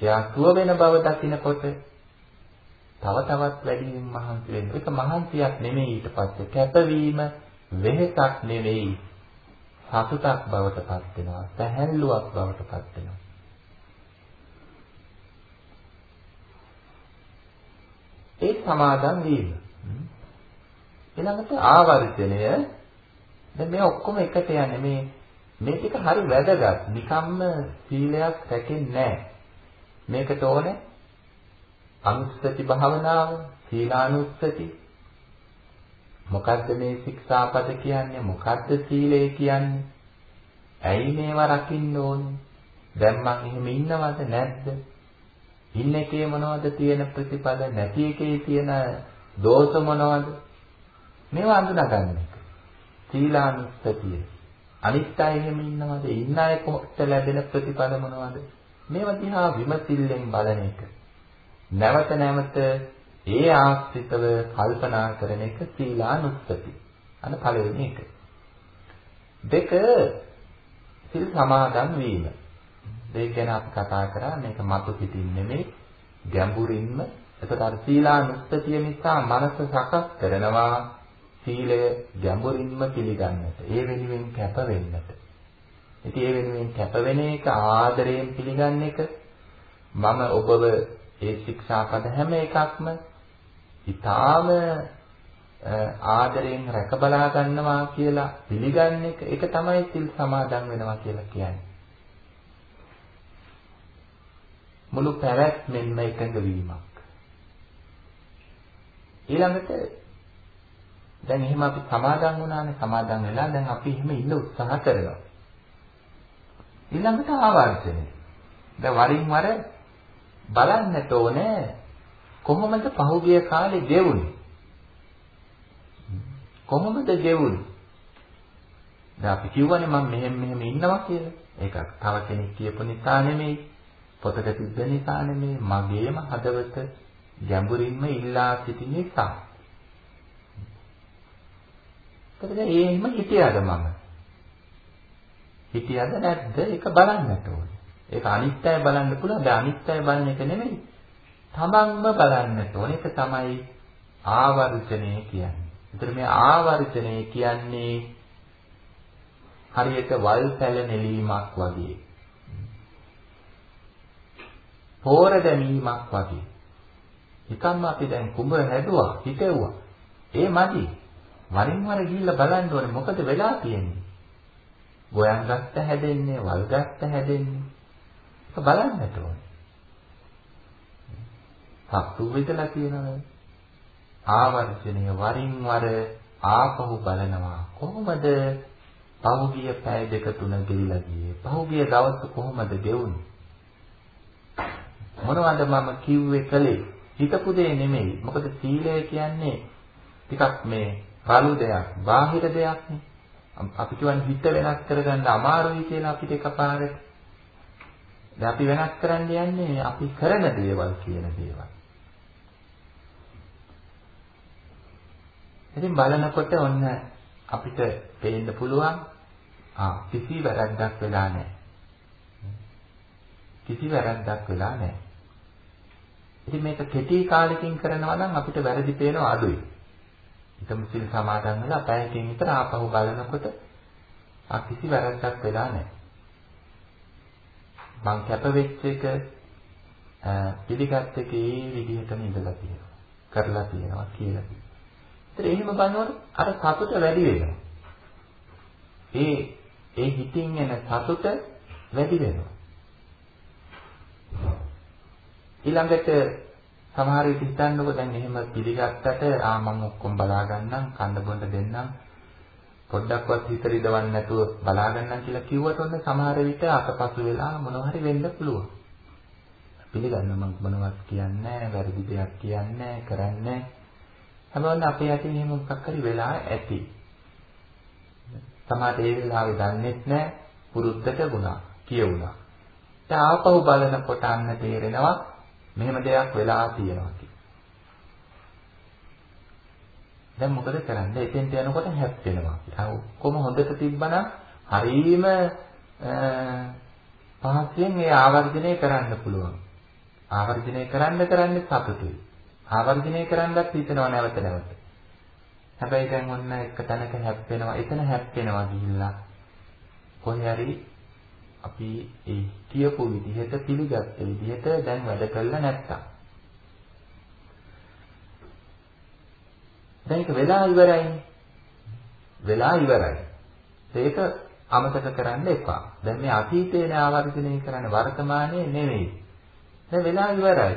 A: එයා සුව වෙන බව දකිනකොට තව තවත් වැඩි මහන්සි වෙන්න. ඒක මහන්සියක් නෙමෙයි ඊට පස්සේ. කැපවීම වෙහසක් නෙවෙයි සතුටක් බවට පත් වෙනවා. සැහැල්ලුවක් බවට පත් වෙනවා. ඒ සමාදන් වීම. ඊළඟට ආවර්ජනය. දැන් මේ ඔක්කොම එකට යන්නේ මේ මේ ටික හරි වැදගත්. නිකම්ම සීලයක් රැකෙන්නේ නැහැ. මේකට ඕනේ අනුස්සති භාවනාව සීලානුස්සති මොකද්ද මේ ශික්ෂාපද කියන්නේ? මොකද්ද සීලය කියන්නේ? ඇයි මේවා රකින්න ඕනේ? දැන් මං එහෙම ඉන්නවද නැද්ද? ඉන්න එකේ මොනවද තියෙන ප්‍රතිඵල? නැති එකේ තියෙන දෝෂ මොනවද? මේවා අඳුනගන්න එක. සීලානුස්සතිය. අනිත් අය එහෙම ඉන්නවද? ඉන්න අය කොහොමද ලැබෙන ප්‍රතිඵල මොනවද? මේවා දිහා විමසිල්ලෙන් බලන එක. නැවත නැවත ඒ ආශ්‍රිතව කල්පනා කරන එක සීලානුස්සති. අන්න පළවෙනි එක. දෙක සිල් සමාදන් වීම. දෙක ගැන අපි කතා කරා මේක මතු පිටින් නෙමෙයි ගැඹුරින්ම. එතකොට අර සීලානුස්සතිය නිසා මනස සකස් කරනවා සීලය ගැඹුරින්ම පිළිගන්නට. ඒ වෙනුවෙන් කැප වෙන්නට. ඉතින් ඒ වෙනුවෙන් කැප වෙන එක ආදරයෙන් පිළිගන්න එක මම ඔබව ඒ ශික්ෂාපද හැම එකක්ම ඊටාම ආදරයෙන් රැක බලා ගන්නවා කියලා පිළිගන්න එක ඒක තමයි සිල් සමාදන් වෙනවා කියලා කියන්නේ. මුළු පැවැත්මෙන්ම එකඟ වීමක්. ඊළඟට දැන් එහෙම අපි සමාදන් වුණානේ සමාදන් වෙලා දැන් අපි එහෙම ඉන්න උත්සාහ කරනවා. ඊළඟට ආවර්ජනය. දැන් වරින් වර බලන්නට ඕනේ කොහොමද පහුගිය කාලේ ගෙවුනේ? කොහොමද ගෙවුනේ? දැන් අපි කියවනේ මම මෙහෙම මෙහෙම ඉන්නවා කියලා. ඒක තව කෙනෙක් කියපු නිසා නෙමෙයි. පොතක තිබ්බ නිසා නෙමෙයි. මගේම හදවත ගැඹුරින්ම ඉල්ලා සිටින නිසා. එතකොට ඒ එහෙම හිතියද මම? හිතියද නැද්ද? ඒක බලන්නට ඕනේ. ඒක අනිත්‍යය බලන්න පුළුවන්. දැන් අනිත්‍යය බලන එක නෙමෙයි. තමන්ම බලන්නට ඕන එක තමයි ආවර්ජනය කියන්නේ. ඒතර මේ ආවර්ජනය කියන්නේ හරියට වල් පැල නෙලීමක් වගේ. පෝර දැමීමක් වගේ. නිකම්ම අපි දැන් කුඹ හැදුවා, හිටෙව්වා. ඒ මදි. වරින් වර ගිහිල්ලා බලන්න ඕනේ මොකද වෙලා තියෙන්නේ. ගොයන් ගත්ත හැදෙන්නේ, වල් ගත්ත හැදෙන්නේ. ඒක බලන්නට ඕනේ. සත්තු වෙදලා තියෙනවනේ. ආවර්ජනය වරින් වර ආපහු බලනවා. කොහොමද පහුගිය පැය දෙක තුන ගෙවිලා ගියේ? පහුගිය දවස් කොහොමද ගෙවුනේ? මොනවද මම කිව්වේ කලේ? හිතපු දේ නෙමෙයි. මොකද සීලය කියන්නේ ටිකක් මේ රළු දෙයක්, බාහිර දෙයක් නේ. අපි කියන්නේ හිත වෙනස් කරගන්න අමාරුයි කියලා අපිට එකපාරට. දැන් අපි වෙනස් කරන්න යන්නේ අපි කරන දේවල් කියන දේවල්. ඉතින් බලනකොට ඔන්න අපිට පේන්න පුළුවන් ආ කිසි වැරද්දක් වෙලා නැහැ. කිසි වැරද්දක් වෙලා නැහැ. ඉතින් මේක කෙටි කාලෙකින් කරනවා නම් අපිට වැරදි පේනවා අඩුයි. හිතමු සිල් සමාදන් වෙලා පැයකින් විතර ආපහු බලනකොට ආ කිසි වැරද්දක් වෙලා නැහැ. මං කැප වෙච්ච එක පිළිගත් එකේ ඒ විදිහටම ඉඳලා තියෙනවා. කරලා තියෙනවා කියලා. ඒත් එහෙම බලනකොට අර සතුට වැඩි වෙනවා. ඒ ඒ හිතින් එන සතුට වැඩි වෙනවා. ඊළඟට සමහර විට හිතන්නකො දැන් එහෙම පිළිගත්තට ආ මම ඔක්කොම බලා ගන්නම් කන්න බොන්න දෙන්නම් පොඩ්ඩක්වත් හිත රිදවන්න නැතුව බලා ගන්නම් කියලා කිව්වට ඔන්න සමහර විට අතපසු වෙලා මොනවා හරි වෙන්න පුළුවන්. පිළිගන්න මම මොනවත් කියන්නේ නැහැ, වැරදි දෙයක් කියන්නේ නැහැ, කරන්නේ නැහැ. හැබැයි අපේ යටින් එහෙම මොකක් හරි වෙලා ඇති. සමහරට ඒ වෙලාවේ දන්නේත් නැහැ, පුරුද්දට වුණා, කියුණා. දැන් ආපහු බලනකොට අන්න තේරෙනවා මෙහෙම දෙයක් වෙලා තියෙනවා කියලා. දැන් මොකද කරන්නේ? එතෙන්ට යනකොට හැප්පෙනවා. ආ ඔක්කොම හොඳට තිබ්බනම් හරීම පහසෙන් ඒ ආවර්ජනය කරන්න පුළුවන්. ආවර්ජනය කරන්න කරන්නේ සතුටුයි. ආවර්ජනය කරන්නත් හිතනවා නැවත නැවත. හැබැයි දැන් ඔන්න එක තැනක හැප්පෙනවා. එතන හැප්පෙනවා ගිහිල්ලා කොහේ හරි අපි ඒ කියපු විදිහට පිළිගත්ත විදිහට දැන් වැඩ කළා නැත්තම්. දැන් ඒක වෙලා ඉවරයිනේ. වෙලා ඉවරයි. ඒක අමතක කරන්න එපා. දැන් මේ අතීතේන ආවර්ජනය කරන්න වර්තමානයේ නෙවෙයි. දැන් වෙලා ඉවරයි.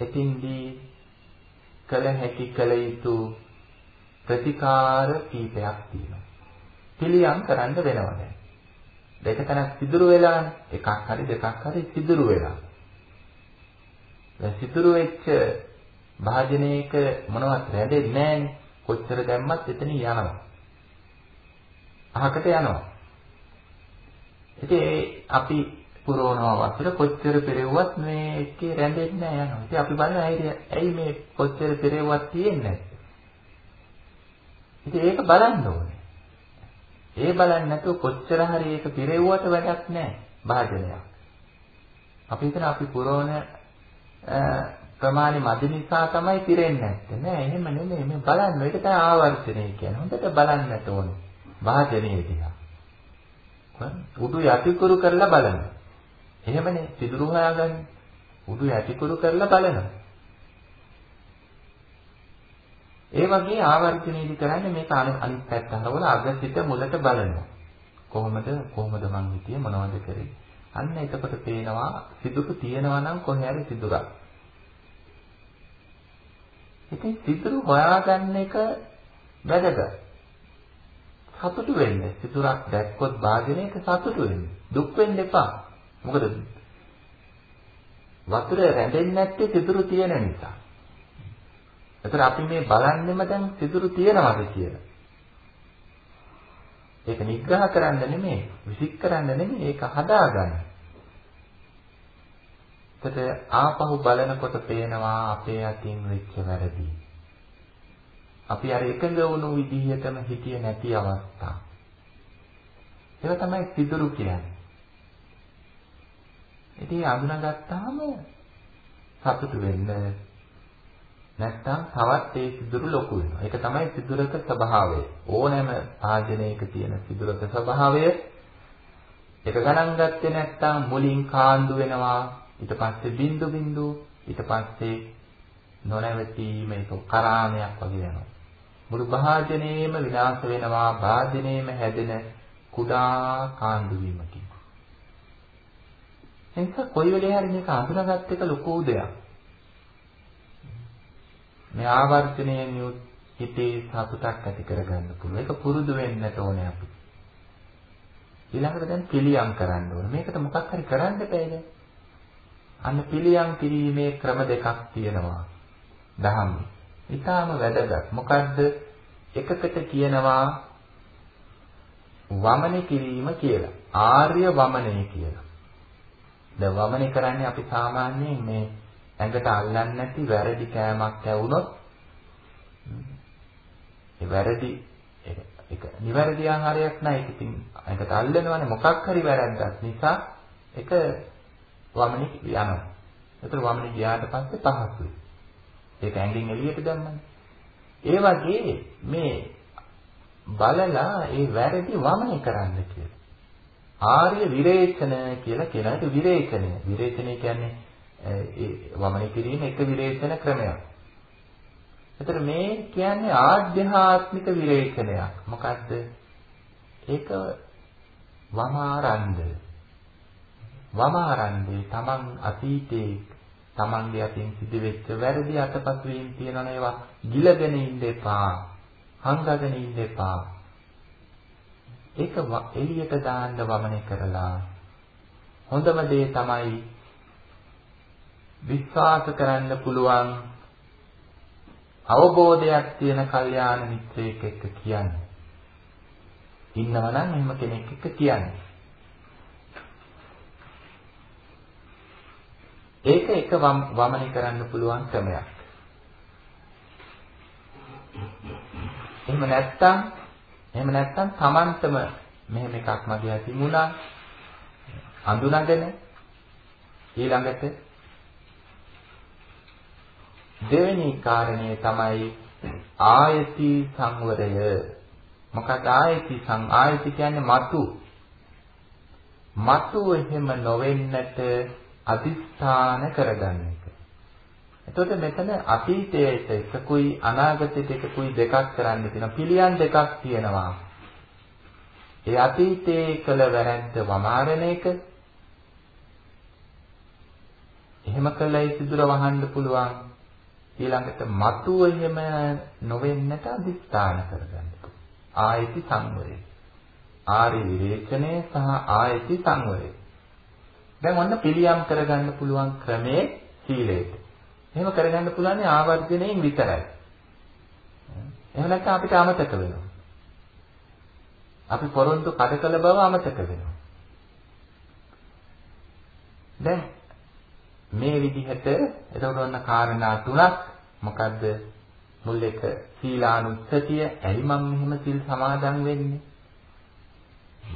A: එතින්දී කල හැකි කල යුතු ප්‍රතිකාර කීපයක් තියෙනවා. පිළියම් කරන්න වෙනවා දැන්. දෙක තැනක් සිදුරු වෙලානේ. එකක් හරි දෙකක් හරි සිදුරු වෙලා. දැන් සිදුරු වෙච්ච භාජනයක මොනවත් රැඳෙන්නේ නැහැනේ. කොච්චර දැම්මත් එතන යනවා. අහකට යනවා. ඉතින් අපි පුරවනවා වතුර කොච්චර පෙරෙව්වත් මේ එකේ රැඳෙන්නේ නැහැ යනවා. ඉතින් අපි බලන ඇයි මේ කොච්චර පෙරෙව්වත් තියෙන්නේ ඉතින් ඒක බලන්න ඕනේ. ඒ බලන්නේ නැතුව කොච්චර හරි ඒක පෙරෙව්වට වැඩක් නැහැ භාජනයක්. අපි හිතන අපි පුරවන ප්‍රමාණය මදි නිසා තමයි පිරෙන්නේ නැත්තේ. නෑ එහෙම නෙමෙයි. මේ බලන්න. ඒක තමයි ආවර්තනය කියන්නේ. හොඳට බලන්නට ඕනේ. වාදනයේ දිහා. උඩු යටිකුරු කරලා බලන්න. එහෙමනේ සිදුරු හොයාගන්න. උඩු යටිකුරු කරලා බලනවා. ඒ වගේ ආවර්තනයේදී කරන්නේ මේක අනිත් පැත්ත හරවලා අග සිට මුලට බලනවා. කොහොමද කොහොමද මං හිතියේ මොනවද කරේ? අන්න එතකොට පේනවා සිදුරු තියෙනවා නම් කොහේ හරි සිදුරක්. ඉතින් සිදුරු හොයාගන්න එක වැදගත්. සතුටු වෙන්න. සිතුරක් දැක්කොත් වාදනයක සතුටු වෙන්න. දුක් වෙන්න එපා. මොකද වතුර රැඳෙන්නේ නැත්තේ සිතුරු තියෙන නිසා. ඒතර අපි මේ බලන්නෙම දැන් සිතුරු තියෙනවද කියලා. ඒක නිග්‍රහ කරන්න නෙමෙයි, විසික් කරන්න නෙමෙයි, ඒක හදාගන්න. එතකොට ආපහු බලනකොට පේනවා අපේ අතින් වෙච්ච වැරදි. අපි අර එකඟ වුණු විදිහටම හිතිය නැති අවස්ථා. ඒක තමයි සිදුරු කියන්නේ. ඉතින් අඳුනගත්තාම සතුටු වෙන්න නැත්තම් තවත් ඒ සිදුරු ලොකු වෙනවා. ඒක තමයි සිදුරක ස්වභාවය. ඕනෑම ආජනයක තියෙන සිදුරක ස්වභාවය. ඒක ගණන් ගත්තේ නැත්තම් මුලින් කාන්දු වෙනවා. ඊට පස්සේ බින්දු බින්දු ඊට පස්සේ නොනැවතීම ඒක කරාමයක් වගේ යනවා. මුළු භාජනයේම විනාශ වෙනවා භාජනයේම හැදෙන කුඩා කාණ්ඩු වීමකින්. එනික කොයි වෙලේ හරි මේක අඳුනගත් එක ලොකු දෙයක්. මේ ආවර්ජනයෙන් යුත් හිතේ සතුටක් ඇති කරගන්න පුළුවන්. ඒක පුරුදු වෙන්නට ඕනේ අපි. ඊළඟට දැන් පිළියම් කරන්න ඕනේ. මේකට මොකක් හරි කරන්න බෑද? අන්න පිළියම් කිරීමේ ක්‍රම දෙකක් තියෙනවා. දහම්මේ. ඊටාම වැදගත්. මොකද්ද? එකකට කියනවා වමන කිරීම කියලා. ආර්ය වමනය කියලා. දැන් වමනය කරන්නේ අපි සාමාන්‍යයෙන් මේ ඇඟට අල්ලන්නේ නැති වැරදි කෑමක් ඇවුනොත් ඒ වැරදි ඒක නිවැරදි ආහාරයක් නෑ ඒක ඉතින් ඇඟට අල්ලනවනේ මොකක් හරි වැරද්දක් නිසා ඒක වමනේ යනවා. ඒතර වමනේ ගියාට පස්සේ පහසුයි. ඒක ඇඟෙන් එළියට දැම්මනේ. ඒ වගේ මේ බලලා ඒ වැරදි වමනය කරන්න කියලා. ආර්ය විරේචන කියලා කියන එක විරේචනය. විරේචනය කියන්නේ ඒ වමනය කිරීම එක විරේචන ක්‍රමයක්. එතන මේ කියන්නේ ආධ්‍යාත්මික විරේචනයක්. මොකද්ද? ඒක වමාරන්ද. වමාරන්දේ Taman අතීතේ Tamange අතින් සිදුවෙච්ච වැරදි අතපසු වීම තියෙනවනේ ඒවා ගිලගෙන ඉන්න එපා. හංගගෙන ඉන්න එපා. ඒක එළියට දාන්න වමනය කරලා හොඳම දේ තමයි විශ්වාස කරන්න පුළුවන් අවබෝධයක් තියෙන කල්යාණ මිත්‍රයෙක් එක්ක කියන්නේ. ඉන්නවා නම් එහෙම කෙනෙක් එක්ක කියන්නේ. ඒක එක වමනය කරන්න පුළුවන් ක්‍රමයක්. එහෙම නැත්තම් එහෙම නැත්තම් Tamanටම මෙහෙම එකක් මගේ තිබුණා අඳුනගෙන ඊළඟට දෙවෙනි කාරණය තමයි ආයති සංවරය මොකක්ද ආයති සං ආයති කියන්නේ මතු මතු එහෙම නොවෙන්නට අදිස්ථාන කරගන්න එක. එතකොට මෙතන අතීතයට එකකුයි අනාගතයට එකකුයි දෙකක් කරන්න තියෙනවා. පිළියම් දෙකක් තියෙනවා. ඒ අතීතයේ කළ වැරැද්ද වමාරණ එක එහෙම කළයි සිදුර වහන්න පුළුවන් ඊළඟට මතුව එහෙම නොවෙන්නට අදිස්ථාන කරගන්න. ආයති සංවරය. ආරි විවේචනය සහ ආයති සංවරය. දැන් ඔන්න පිළියම් කරගන්න පුළුවන් ක්‍රමේ සීලයට. එහෙම කරගන්න පුළුවන් ආවර්ජණයෙන් විතරයි. එහෙම නැත්නම් අපිට අමතක වෙනවා. අපි පොරොන්දු කඩ කළ බව අමතක වෙනවා. දැන් මේ විදිහට එතකොට ඔන්න කාරණා තුනක්. මොකද්ද? මුල් එක සීලානුස්සතිය. ඇයි මම මෙහෙම සිල් සමාදන් වෙන්නේ?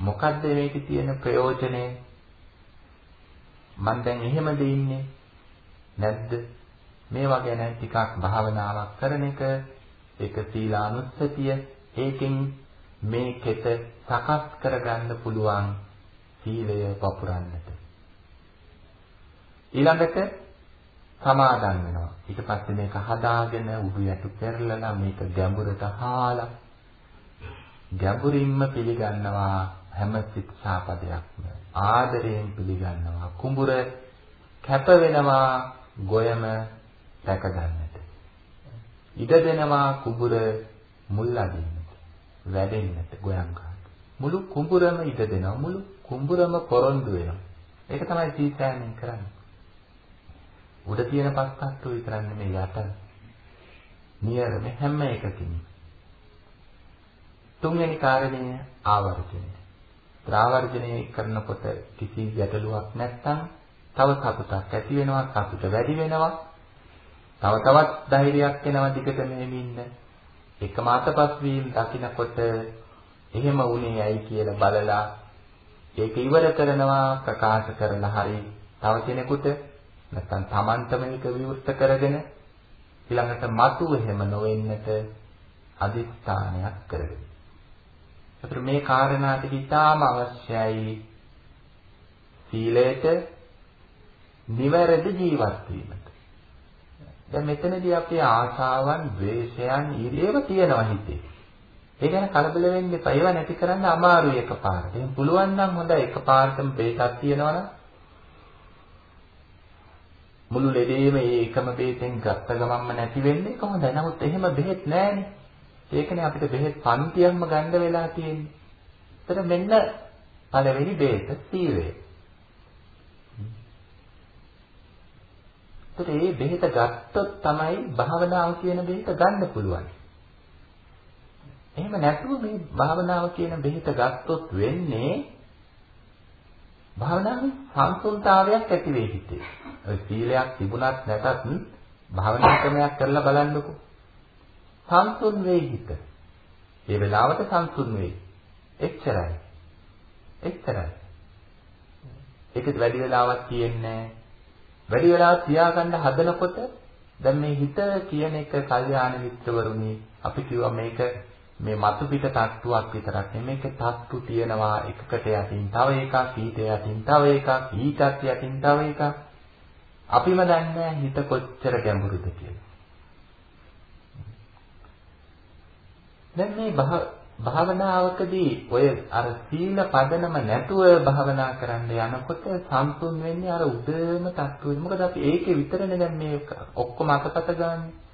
A: මොකද්ද මේකේ තියෙන ප්‍රයෝජනය මම දැන් එහෙමද ඉන්නේ? නැද්ද? මේවා ගැන ටිකක් භාවනාවක් කරන එක. ඒක සීලානුස්සතිය. ඒකෙන් මේ කෙත සකස් කරගන්න පුළුවන් සීලය වපුරන්නට. ඊළඟට සමාදන් වෙනවා. ඊට පස්සේ මේක හදාගෙන උඩු යටු පෙරලලා මේක ගැඹුරට හාලා ගැඹුරින්ම පිළිගන්නවා හැම ශික්ෂාපදයක්ම. ආදරයෙන් පිළිගන්නවා. කුඹුර කැප වෙනවා ගොයම දැක ගන්නට. ඉඩ දෙනවා කුඹුර මුල් අදින්නට. වැඩෙන්නට ගොයම් මුළු කුඹුරම ඉඩ දෙනවා. මුළු කුඹුරම පොරොන්දු වෙනවා. ඒක තමයි සීසෑමෙන් කරන්නේ. උඩ තියෙන පස්සක්තු විතරක් නෙමෙයි යට. නියරම හැම එකකින් තුන්වෙනි කාරණය ආවර්ජනය. ප්‍රාවර්ජනය කරනකොට කිසි ගැටලුවක් නැත්නම් තව සතුටක් ඇති වෙනවා සතුට වැඩි වෙනවා. තව තවත් ධෛර්යයක් එනවා දිගට මෙහෙම ඉන්න එකම අතපස් වීම දකින්නකොට එහෙම වුණේ ඇයි කියලා බලලා ඒක ඉවර කරනවා ප්‍රකාශ කරලා හරි තව කෙනෙකුට නැත්නම් Tamanටම මේක විවෘත කරගෙන ඊළඟට මතු එහෙම නොවෙන්නට අදිස්ථානයක් කරගන්න. ඒතර මේ කාරණා ටික ඉතාම අවශ්‍යයි සීලයට නිවැරදි ජීවත් වීමට. දැන් මෙතනදී අපේ ආශාවන්, ද්වේෂයන්, ඊර්යව තියෙනවා හිතේ. ඒ ගැන කලබල වෙන්න එපා. ඒවා නැති කරන්න අමාරුයි එකපාරට. එහෙනම් පුළුවන් නම් හොඳයි එකපාරටම බේතක් තියෙනවනම් මුළු ලෙඩේම මේ එකම බෙහෙතෙන් ගත්ත ගමන්ම නැති වෙන්නේ කොහොමද? නමුත් එහෙම බෙහෙත් නැහැනේ. ඒකනේ අපිට බෙහෙත් පන්තියක්ම ගන්න වෙලා තියෙන්නේ. ඒතර මෙන්න පළවෙනි බෙහෙත සීලය. ඒතර මේ බෙහෙත ගත්තොත් තමයි භාවනාව කියන බෙහෙත ගන්න පුළුවන්. එහෙම නැතුව මේ භාවනාව කියන බෙහෙත ගත්තොත් වෙන්නේ භාවනාවේ සංසුන්තාවයක් ඇති වෙයි හිතේ. ඔය සීලයක් තිබුණත් නැතත් භාවනා ක්‍රමයක් කරලා බලන්නකෝ. සංසුන් වෙයි හිත. ඒ වෙලාවට සංසුන් වෙයි. එච්චරයි. එච්චරයි. ඒක වැඩි වෙලාවක් තියෙන්නේ වැඩි වෙලාවක් තියාගන්න හදනකොට දැන් මේ හිත කියන එක කල්යාණ මිත්‍රවරුනි අපි කිව්වා මේක මේ මතු පිට තට්ටුවක් විතරක් නෙමෙයි මේක තට්ටු තියෙනවා එකකට යටින් තව එකක් ඊට යටින් තව එකක් ඊටත් යටින් තව එකක් අපිම දන්නේ හිත කොච්චර ගැඹුරුද කියලා. දැන් මේ භාවනාවකදී ඔය අර සීල පදනම නැතුව භාවනා කරන්න යනකොට සම්තුන් වෙන්නේ අර උදේම තත්ත්වෙ. මොකද අපි ඒකේ විතරනේ දැන් මේ ඔක්කොම අතපත ගන්නේ.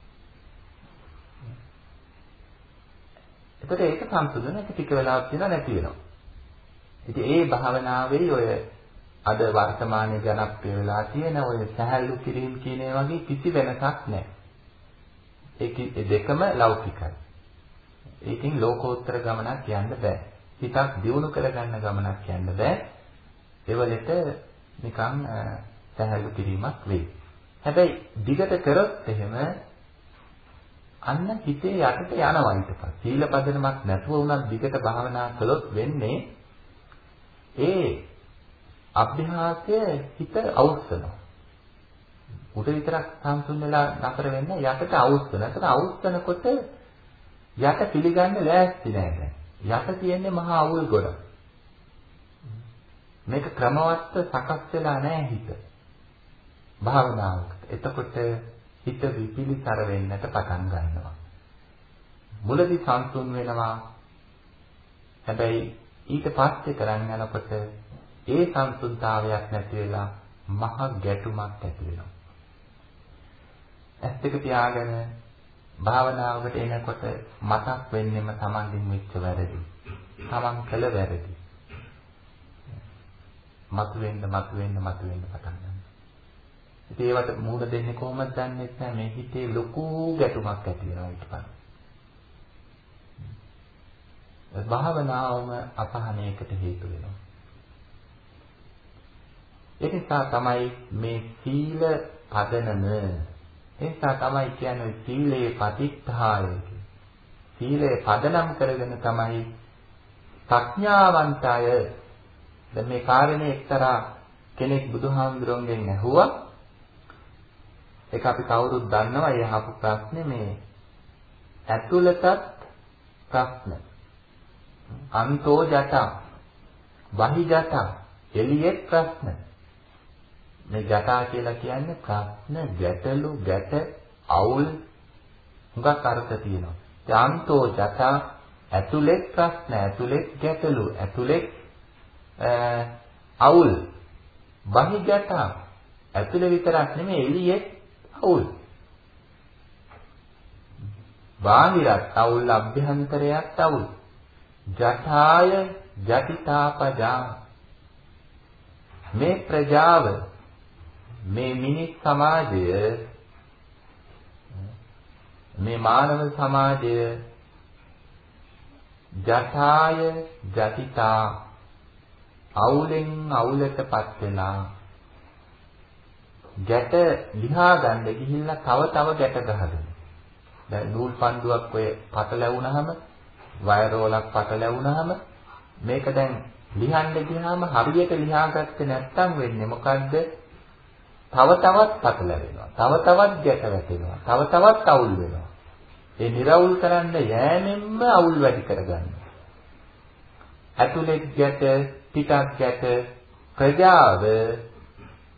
A: එතකොට ඒක සම්තුලන එක ටික වෙලාවක් තියෙනවා නැති වෙනවා. ඉතින් ඒ භාවනාවේ ඔය අද වර්තමානයේ ජනප්‍රිය වෙලා තියෙන ඔය සහැල්ලු කිරීම කියන වගේ කිසි වෙනසක් නැහැ. ඒ දෙකම ලෞකිකයි. ඒකෙන් ලෝකෝත්තර ගමනක් යන්න බෑ. හිතක් දියුණු කරගන්න ගමනක් යන්න බෑ. ඒවලට නිකන් සහැල්ලු කිරීමක් වෙයි. හැබැයි දිගට කරොත් එහෙම අන්න හිතේ යටට යනවා ඊට පස්සේ. සීල පදනමක් නැතුව උනත් දිගට භාවනා කළොත් වෙන්නේ ඒ අභ්‍යාසය හිත අවුස්සනවා. උඩ විතරක් සංසුන් වෙලා නතර වෙන්න යටට අවුස්සන. එතන අවුස්සනකොට යට පිළිගන්න ලෑස්ති නෑ දැන්. යට තියෙන්නේ මහා අවුල් ගොඩක්. මේක ක්‍රමවත්ව සකස් වෙලා නෑ හිත. භාවනාවකට. එතකොට හිත විපිලිසර වෙන්නට පටන් ගන්නවා. මුලදී සංසුන් වෙනවා. හැබැයි ඊට පස්සේ කරන් යනකොට ඒ සංසුන්තාවයක් නැති වෙලා මහ ගැටුමක් ඇති වෙනවා. ඇස් දෙක පියාගෙන භාවනාවකට එනකොට මතක් වෙන්නෙම Tamanගෙන් වෙච්ච වැරදි. Taman කළ වැරදි. මතුවෙන්න මතුවෙන්න මතුවෙන්න පටන් ගන්නවා. ඉතින් ඒවට මූණ දෙන්නේ කොහොමද දන්නේ නැහැ මේ හිතේ ලොකු ගැටුමක් ඇති වෙනවා ඊට පස්සේ. භාවනාවම අපහනයකට හේතු වෙනවා. ඒ නිසා තමයි මේ සීල පදනම ඒ නිසා තමයි කියන්නේ සීලේ පතිත්තාය සීලේ පදනම් කරගෙන තමයි ප්‍රඥාවන්තය දැන් මේ කාරණේ එක්තරා කෙනෙක් බුදුහාමුදුරන්ගෙන් ඇහුවා ඒක අපි කවුරුත් දන්නවා ඒ අහපු ප්‍රශ්නේ මේ ඇතුළතත් ප්‍රශ්න. අන්තෝ ජටා බහි ජටා එළියේ ප්‍රශ්න. මේ ජටා කියලා කියන්නේ ප්‍රශ්න ගැටලු ගැට අවුල් හුඟක් අර්ථ තියෙනවා. යාන්තෝ ජටා ඇතුලේ ප්‍රශ්න ඇතුලේ ගැටලු ඇතුලේ අවුල්. බහි ජටා ඇතුලේ විතරක් නෙමෙයි එළියේ අවුල්. බාහිරත් අවුල් අභ්‍යන්තරයත් අවුල්. ජඨාය ජටිතාපජා මේ ප්‍රජාව මේ මිනිස් සමාජය මේ මානව සමාජය ජඨාය ජටිතා අවුලෙන් අවුලටපත් වෙලා ගැට ලිහා ගන්න ගිහිල්ලා තව තව ගැට ගහගෙන දැන් නූල් පන්දුවක් ඔය පතලැවුනහම වයරෝලක් පතලැවුනහම මේක දැන් ලිහන්න ගියාම හරියට ලිහාගත්තේ නැත්තම් වෙන්නේ මොකද්ද තව තවත් පතලැවෙනවා. තව තවත් ගැට වැටෙනවා. තව තවත් අවුල් වෙනවා. ඒ निराවුල් කරන්න යෑමෙන්ම අවුල් වැඩි කරගන්නවා. ඇතුලේ ගැට, පිටක් ගැට ප්‍රජාව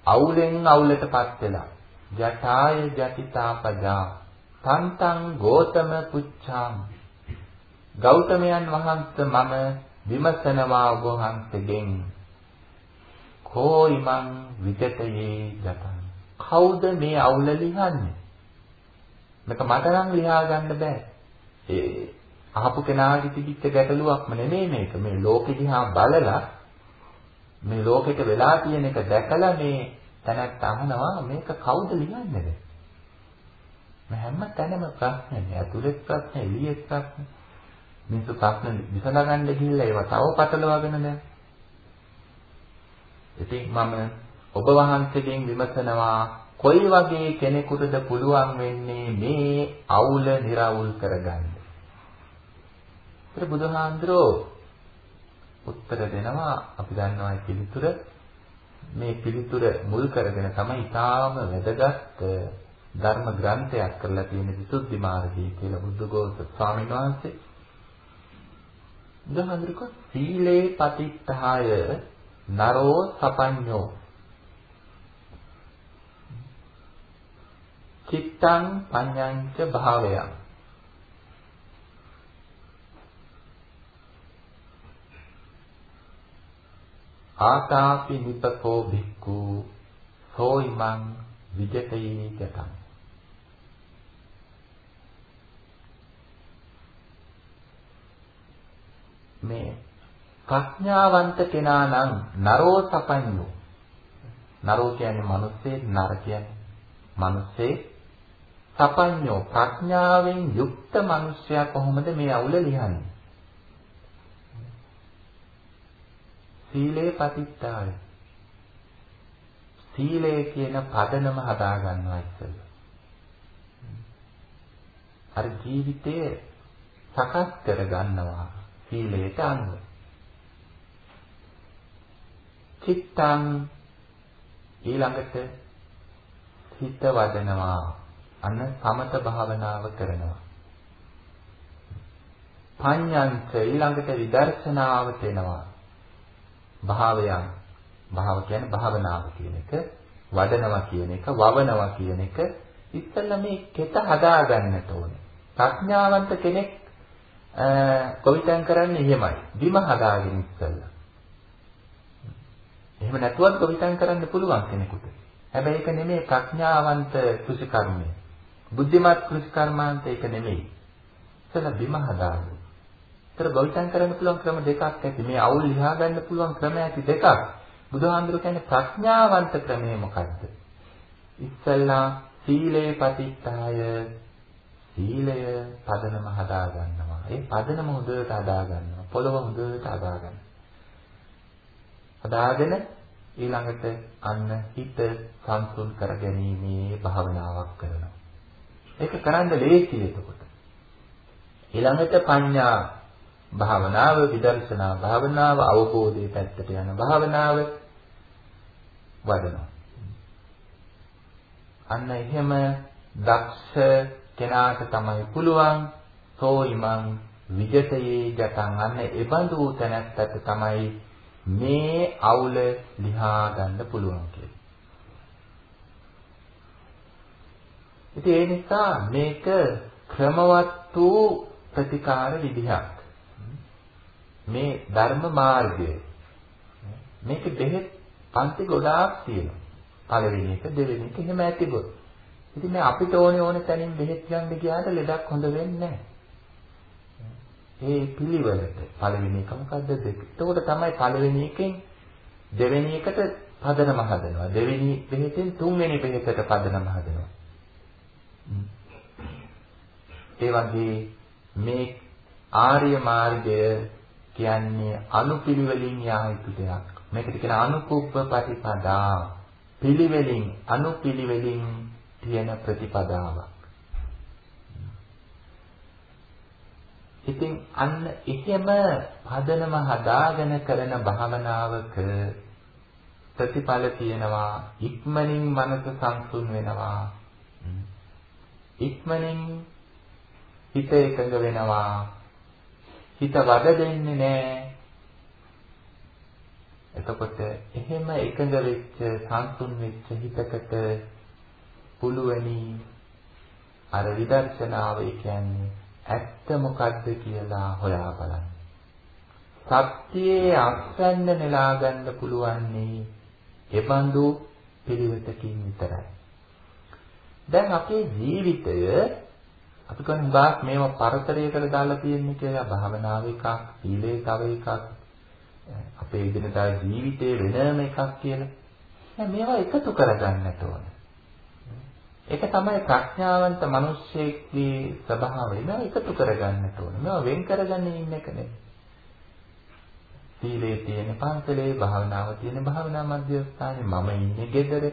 A: අවුලෙන් අවුලටපත් වෙලා ජටාය ජටිතාපජා තන්තං ගෝතම පුච්ඡාම්. ගෞතමයන් වහන්සේ මම විමසනවා ඔබ වහන්සේගෙන් කෝයිමං විගතයේ ගතං කවුද මේ අවුල ලියන්නේ මේක මට නම් ලියා ගන්න බෑ. ඒ අහපු කෙනාගේ තිබිච්ච ගැටලුවක්ම නෙමෙයි මේක. මේ ලෝකෙ දිහා බලලා මේ ලෝකෙට වෙලා තියෙන එක දැකලා මේ තැනක් අහනවා මේක කවුද ලියන්නේද? මේ හැම තැනම ප්‍රශ්නේ ඇතුළේ ප්‍රශ්නේ එළියේ ප්‍රශ්නේ. මිනිස්සු ප්‍රශ්න විසඳගන්න ගිහිල්ලා ඒවා තව පටලවාගෙන දැන් ඉතින් මම ඔබ වහන්සේගෙන් විමසනවා කොයි වගේ කෙනෙකුටද පුළුවන් වෙන්නේ මේ අවුල निराවුල් කරගන්න. ඒක බුදුහාඳුරෝ උත්තර දෙනවා. අපි දන්නවා පිළිතුර. මේ පිළිතුර මුල් කරගෙන තමයි ඊටාම වැදගත් ධර්ම ග්‍රන්ථයක් කරලා තියෙන විසුද්ධි මාර්ගය කියලා බුද්ධඝෝෂ ස්වාමීන් වහන්සේ. බුදුහාඳුරක සීලේ පතිත්තාය නරෝ සපඤ්ඤෝ. චිත්තං පඤ්ඤංච භාවයං. ආතාපි නිපකෝ භික්ඛු සෝයිමං විජතේ ජතං මේ ප්‍රඥාවන්ත කෙනා නම් නරෝ සපඤ්ඤෝ. නරෝ කියන්නේ මිනිස්සේ නර කියන්නේ මිනිස්සේ සපඤ්ඤෝ ප්‍රඥාවෙන් යුක්ත මිනිසයා කොහොමද මේ අවුල ලියන්නේ? සීලේ පතිත්තාය. සීලය කියන පදනම හදා ගන්නවා ඉස්සෙල්ලා. අර ජීවිතය සකස් කර ගන්නවා සීලයට අනුව. චිත්තං ඊළඟට හිත වදනවා අන්න සමත භාවනාව කරනවා. පඤ්ඤංච ඊළඟට විදර්ශනාවට එනවා. භාවයන් භාව කියන්නේ භාවනාව කියන එක වඩනවා කියන එක වවනවා කියන එක ඉස්සෙල්ලා මේ කෙත හදා ගන්නට ඕනේ. ප්‍රඥාවන්ත කෙනෙක් කොවිතං කරන්නේ එහෙමයි. බිම හදාගෙන ඉස්සෙල්ලා. එහෙම නැතුවත් කොවිතං කරන්න පුළුවන් කෙනෙකුට. හැබැයි ඒක නෙමෙයි ප්‍රඥාවන්ත කෘෂිකර්මය. බුද්ධිමත් කෘෂිකර්මාන්ත ඒක නෙමෙයි. ඉස්සෙල්ලා බිම හදාගන්න. ඒතර කොවිතං කරන්න පුළුවන් ක්‍රම දෙකක් ඇති. මේ අවුල් ලියා ගන්න පුළුවන් ක්‍රම ඇති දෙකක්. බුදුහාඳුර කියන්නේ ප්‍රඥාවන්ත ක්‍රමය මොකද්ද? ඉස්සල්ලා සීලේ පතිත්තාය සීලය පදනම හදා ගන්නවා. ඒ පදනම හොඳට හදා ගන්නවා. පොළව හොඳට හදා ගන්නවා. හදාගෙන ඊළඟට අන්න හිත සංසුන් කරගැනීමේ භාවනාවක් කරනවා. ඒක කරන්න ලේසියි එතකොට. ඊළඟට පඤ්ඤා භාවනාව, විදර්ශනා භාවනාව, අවබෝධයේ පැත්තට යන භාවනාව වඩනවා. අන්න එහෙම දක්ෂ කෙනාට තමයි පුළුවන් සෝයිමන් විජතයේ ජතං අන්න එබඳු තැනැත්තට තමයි මේ අවුල ලිහා ගන්න පුළුවන් කියලා. ඉතින් ඒ නිසා මේක ක්‍රමවත් වූ ප්‍රතිකාර විදිහක්. මේ ධර්ම මාර්ගය. මේක දෙහෙත් පන්ති ගොඩාක් තියෙනවා. පළවෙනි එක දෙවෙනි එක එහෙම ඇතිබොත්. ඉතින් මේ අපිට ඕනේ ඕනේ තැනින් බෙහෙත් ගන්න ගියාට ලෙඩක් හොඳ වෙන්නේ නැහැ. ඒ පිළිවෙලට පළවෙනි එක මොකද්ද දෙක. එතකොට තමයි පළවෙනි එකෙන් දෙවෙනි එකට පදනම හදනවා. දෙවෙනි බෙහෙතෙන් තුන්වෙනි බෙහෙතට පදනම හදනවා. ඒ වගේ මේ ආර්ය මාර්ගය කියන්නේ අනුපිළිවෙලින් යා යුතු දෙයක්. මේකට කියන අනුකුප්ප ප්‍රතිපදා. පිළිවෙලින් අනුපිළිවෙලින් තියෙන ප්‍රතිපදාවක්. ඉතින් අන්න එහෙම පදනම හදාගෙන කරන භාවනාවක ප්‍රතිඵල තියෙනවා ඉක්මනින් මනස සංසුන් වෙනවා ඉක්මනින් හිත එකඟ වෙනවා හිත වද දෙන්නේ නැහැ එතකොට එහෙම එකඟ වෙච්ච සංසුන් වෙච්ච හිතකට පුළුවනි අර විදර්ශනාව කියන්නේ ඇත්ත මොකද්ද කියලා හොයා බලන්න. සත්‍යයේ අස්වැන්න නෙලා ගන්න පුළුවන්නේ එබඳු පිළිවෙතකින් විතරයි. දැන් අපේ ජීවිතය අපි කියන්නේ බාක් මේව පරතරයකට දාලා තියෙන්නේ කියලා භාවනාව එකක්, සීලේ තව එකක්, අපේ ඉදිනදා ජීවිතේ වෙනම එකක් කියලා. දැන් මේවා එකතු කරගන්නට ඕන. ඒක තමයි ප්‍රඥාවන්ත මිනිස්සෙක්ගේ ස්වභාවය. මේවා එකතු කරගන්නට ඕන. මේවා වෙන් කරගන්නේ ඉන්න එක නෙවෙයි. සීලේ තියෙන පන්සලේ භාවනාව තියෙන භාවනා මධ්‍යස්ථානේ මම ඉන්නේ ගෙදර.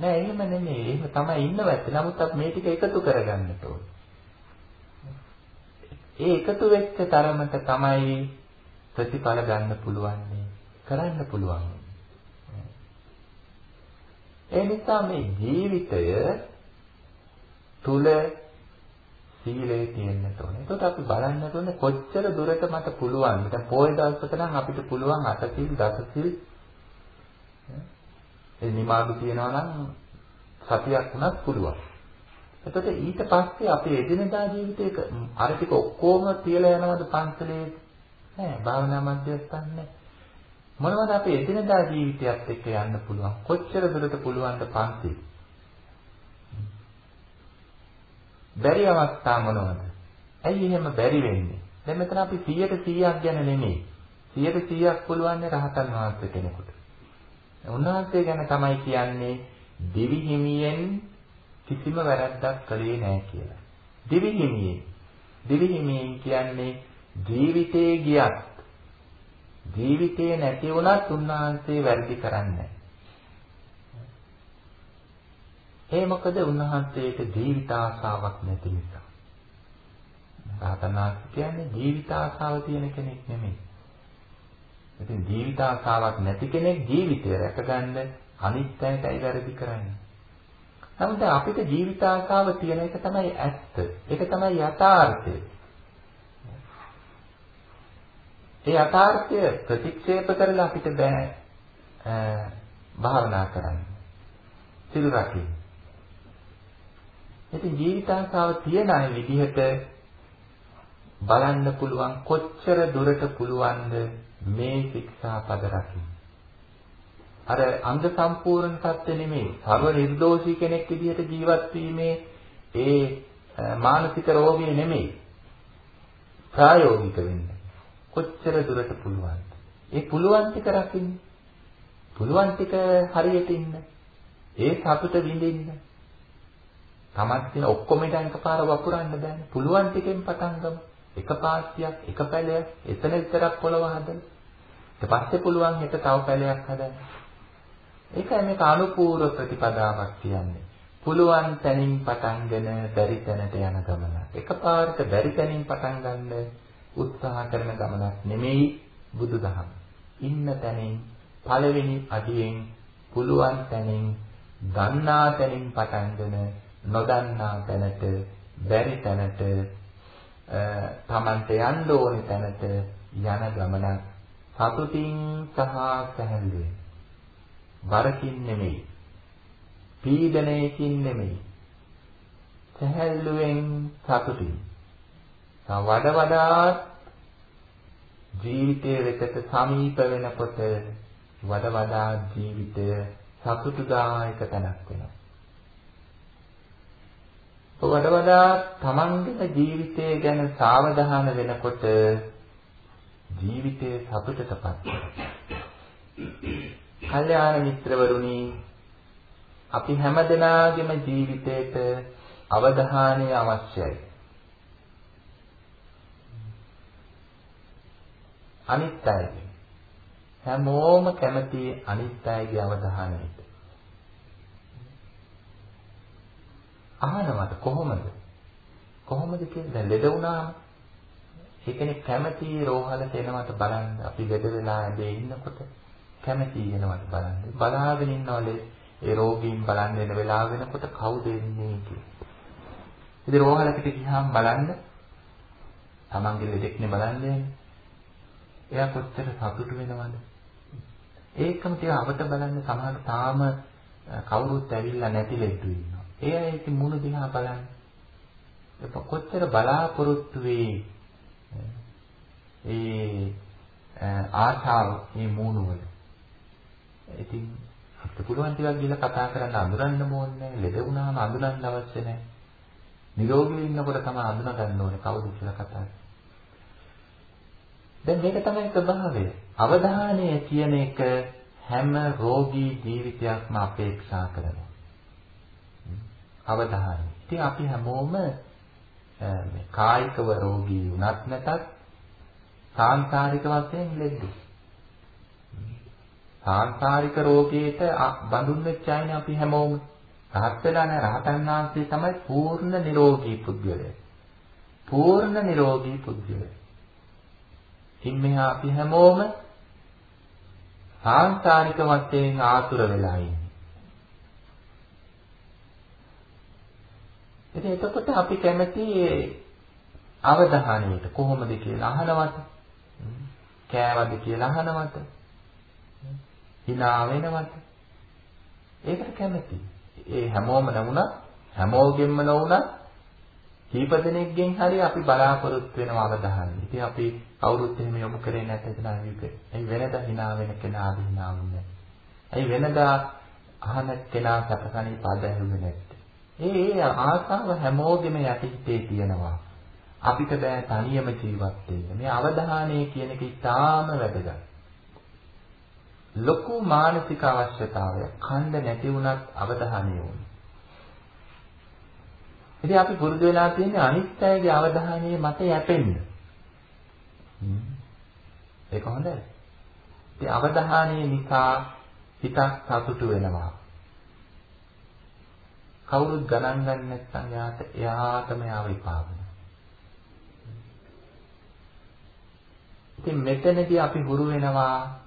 A: නෑ එහෙම නෙමෙයි. එහෙම තමයි ඉන්නවත්. නමුත් අපි මේ ටික එකතු කරගන්නට ඕන. ඒ එකතු වෙච්ච තරමට තමයි ප්‍රතිඵල ගන්න පුළුවන් කරන්න පුළුවන්. ඒ නිසා මේ ජීවිතය තුල සීලය තියෙන්න ඕනේ. ඒකට අපි බලන්න ඕනේ කොච්චර දුරට මට පුළුවන්. දැන් පොය දවසක නම් අපිට පුළුවන් අටසිල් දසසිල් ඒ නිමාඩු තියනවා නම් සතියක් වුණත් පුළුවන්. එතකොට ඊට පස්සේ අපේ එදිනදා ජීවිතේක අර ටික ඔක්කොම තියලා යනවද පන්සලේ? නෑ භාවනා මධ්‍යස්ථාන නෑ. මොනවද අපේ එදිනදා ජීවිතයත් එක්ක යන්න පුළුවන්? කොච්චර දුරට පුළුවන්ද පන්ති බැරි අවස්ථා මොනවද? ඇයි එහෙම බැරි වෙන්නේ? දැන් මෙතන අපි 100ට 100ක් ගැන නෙමෙයි. 100%ක් පුළුවන් රහතන් වහන්සේ කෙනෙකුට. උන්වහන්සේ ගැන තමයි කියන්නේ දිවි හිමියෙන් කිසිම වැරැද්දක් කළේ නැහැ කියලා. දිවි හිමියෙන් දිවි හිමියෙන් කියන්නේ ජීවිතේ ගියත් ජීවිතේ නැති වුණත් උන්වහන්සේ වැරදි කරන්නේ ඒ මොකද උන්වහන්සේට ජීවිත ආශාවක් නැති නිසා. රහතන් කියන්නේ ජීවිත ආශාව තියෙන කෙනෙක් නෙමෙයි. ඉතින් ජීවිත ආශාවක් නැති කෙනෙක් ජීවිතය රැකගන්න අනිත් අයටයි වැරදි කරන්නේ. නමුත් අපිට ජීවිත ආශාව තියෙන එක තමයි ඇත්ත. ඒක තමයි යථාර්ථය. ඒ යථාර්ථය ප්‍රතික්ෂේප කරලා අපිට බෑ භාවනා කරන්න. සිල් රකින්න. ඉතින් ජීවිත ආශාව තියෙන අය විදිහට බලන්න පුළුවන් කොච්චර දුරට පුළුවන්ද මේ ශික්ෂා පද රකින්න. අර අංග සම්පූර්ණ தත්ත්වෙ නෙමෙයි. සර්ව නිර්දෝෂී කෙනෙක් විදිහට ජීවත් වීමේ ඒ මානසික රෝගය නෙමෙයි. ප්‍රායෝගික වෙන්න. කොච්චර දුරට පුළුවන්ද? ඒ පුළුවන් ටික රකින්න. පුළුවන් ටික හරියට ඉන්න. ඒ සතුට විඳින්න. තමත් තියෙන ඔක්කොම ඊට එකපාර වපුරන්න බෑනේ. පුළුවන් ටිකෙන් පටන් ගමු. එක පාස්තියක්, එක පැලයක්, එතන විතරක් පොළව හදන්න. ඊට පස්සේ පුළුවන් හිත තව පැලයක් හදන්න. ඒකයි මේක අනුපූර්ව ප්‍රතිපදාවක් කියන්නේ. පුළුවන් තැනින් පටන්ගෙන බැරි තැනට යන ගමන. එකපාරට බැරි තැනින් පටන් ගන්න උත්සාහ කරන ගමනක් නෙමෙයි බුදුදහම. ඉන්න තැනින් පළවෙනි අදියෙන් පුළුවන් තැනින් දන්නා තැනින් පටන්ගෙන නොදන්නා තැනට බැරි තැනට තමන්ට යන්න ඕනේ තැනට යන ගමනක් සතුටින් සහ සැහැල්ලුවෙන් වරකින් නෙමෙයි පීඩනයකින් නෙමෙයි සැහැල්ලුවෙන් සතුටින් වඩ වඩාත් ජීවිතයේ වෙතට සමීප වෙනකොට වඩ වඩා ජීවිතය සතුටුදායක තැනක් වෙනවා. වඩ වඩා තමන්ගේ ජීවිතය ගැන සාවධාන වෙනකොට ජීවිතයේ සතුටටපත් වෙනවා. කල්යාණ මිත්‍රවරුනි අපි හැමදෙනාගේම ජීවිතේට අවධානය අවශ්‍යයි. අනිත් අයගේ හැමෝම කැමති අනිත් අයගේ අවධානයට. අහනවට කොහොමද? කොහොමද කියන්නේ දැන් ලෙඩ වුණාම ඒ කියන්නේ කැමති රෝහලට එනවට බලන්න අපි ලෙඩ වෙලා ඇඳේ ඉන්නකොට කැමති එනවට බලන්න. බලාගෙන ඉන්නවලේ ඒ රෝගීන් බලන්න එන වෙලාව වෙනකොට කවුද එන්නේ කියලා. ඉතින් රෝහලකට ගියාම බලන්න තමන්ගේ ලෙඩෙක්නේ බලන්නේ. එයා කොච්චර සතුටු වෙනවද? ඒකම තියා අපට බලන්න සමහර තාම කවුරුත් ඇවිල්ලා නැති ලෙඩු ඉන්නවා. ඒ අය ඉතින් මුණ දිහා බලන්න. ඒක කොච්චර බලාපොරොත්තු වෙයි ඒ ආශාව මේ මූණ වල. ඉතින් අපිට පුළුවන් ටිකක් ගිහලා කතා කරන්න අඳුරන්න ඕනේ ලෙඩ වුණාම අඳුරන්න අවශ්‍ය නැහැ. නිරෝගී ඉන්නකොට තමයි අඳුන ගන්න ඕනේ කවුද කියලා කතා කරන්නේ. දැන් මේක තමයි ස්වභාවය. අවධානය කියන එක හැම රෝගී ජීවිතයක්ම අපේක්ෂා කරනවා. අවධානය. ඉතින් අපි හැමෝම කායිකව රෝගී වුණත් නැතත් සාංශාරික වශයෙන් ලෙඩු. සාංශාරික රෝගයට බඳුන් වෙච්ච අයනේ අපි හැමෝම. රහත් වෙලා නැහැ රහතන් වහන්සේ තමයි පූර්ණ නිරෝගී පුද්ගලයා. පූර්ණ නිරෝගී පුද්ගලයා. ඉන් මෙහා අපි හැමෝම සාංශාරික වශයෙන් ආතුර වෙලා ඉන්නේ. ඉතින් එතකොට අපි කැමති අවධානයට කොහොමද කියලා අහනවට කෑවද කියලා අහනවට hina වෙනවට ඒකට කැමති. ඒ හැමෝම නමුණා හැමෝගෙම නොවුණා කීප දෙනෙක්ගෙන් හරි අපි බලාපොරොත්තු වෙන අවධානය. ඉතින් අපි කවුරුත් එහෙම යොමු කරේ නැත්නම් එතන අවිපේ. ඒ වෙනදා hina වෙන කෙනා hina වුනේ. ඒ වෙනදා අහන කෙනා සැපසනී පද ඇහුනේ නැත්තේ. ඒ ඒ ආසාව හැමෝගෙම යටිහිතේ තියෙනවා. අපිට බෑ තනියම ජීවත් වෙන්න. මේ අවධානය කියන එක ඉතාම වැදගත්. ලොකු මානසික අවශ්‍යතාවයක්. ඛණ්ඩ නැති වුණත් අවධානය ඕනේ. ඉතින් අපි පුරුදු වෙලා තියෙන්නේ අනිත් අයගේ අවධානය මත යැපෙන්න. ඒක හොඳයි. ඉතින් අවධානය නිසා හිතක් සතුටු වෙනවා. කවුරුත් ගණන් ගන්න නැත්නම් යාට එයාටම යාව විපාක ඉතින් මෙතනදී අපි හුරු වෙනවා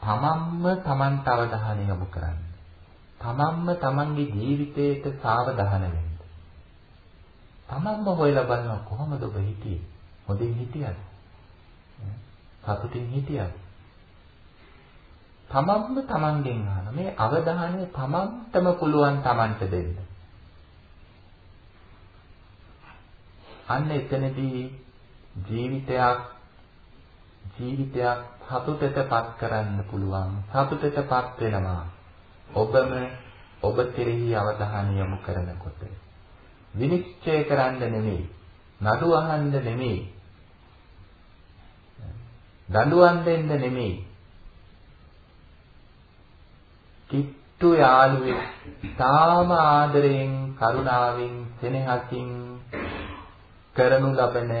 A: තමන්ම තමන්ට අවධානය යොමු කරන්න. තමන්ම තමන්ගේ ජීවිතයට සාවධාන වෙන්න. තමන්ම හොයලා බලනවා කොහොමද ඔබ හිටියේ? හොඳින් හිටියද? සතුටින් හිටියද? තමන්ම තමන්ගෙන් අහන මේ අවධානය තමන්ටම පුළුවන් තමන්ට දෙන්න. අන්න එතනදී ජීවිතයක් ජීවිතයක් සතුටටපත් කරන්න පුළුවන්. සතුටටපත් වෙනවා. ඔබම ඔබ කෙරෙහි අවධානය යොමු කරනකොට. විනිශ්චය කරන්න නෙමෙයි. නඩු අහන්න නෙමෙයි. දඬුවම් දෙන්න නෙමෙයි. කිට්ටු යාළුවෙක් තාම ආදරයෙන් කරුණාවෙන් සෙනෙහසින් කරනු ලබන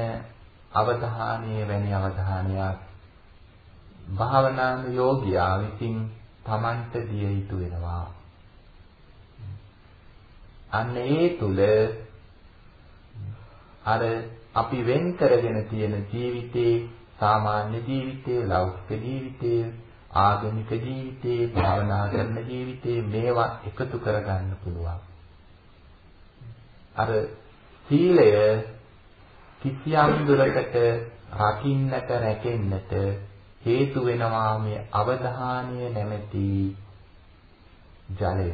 A: අවධානය වැනි අවධානයක් භාවනාන යෝගියා විසින් Tamanට දිය යුතු වෙනවා. අන්න ඒ තුල අර අපි වෙන් කරගෙන තියෙන ජීවිතේ සාමාන්‍ය ජීවිතේ ලෞකික ජීවිතේ ආගමික ජීවිතේ භාවනා කරන ජීවිතේ මේවා එකතු කරගන්න පුළුවන්. අර සීලය කිසියම් දුරකට රකින්නට රැකෙන්නට හේතු වෙනවා මේ අවධානය නැමැති ජලය.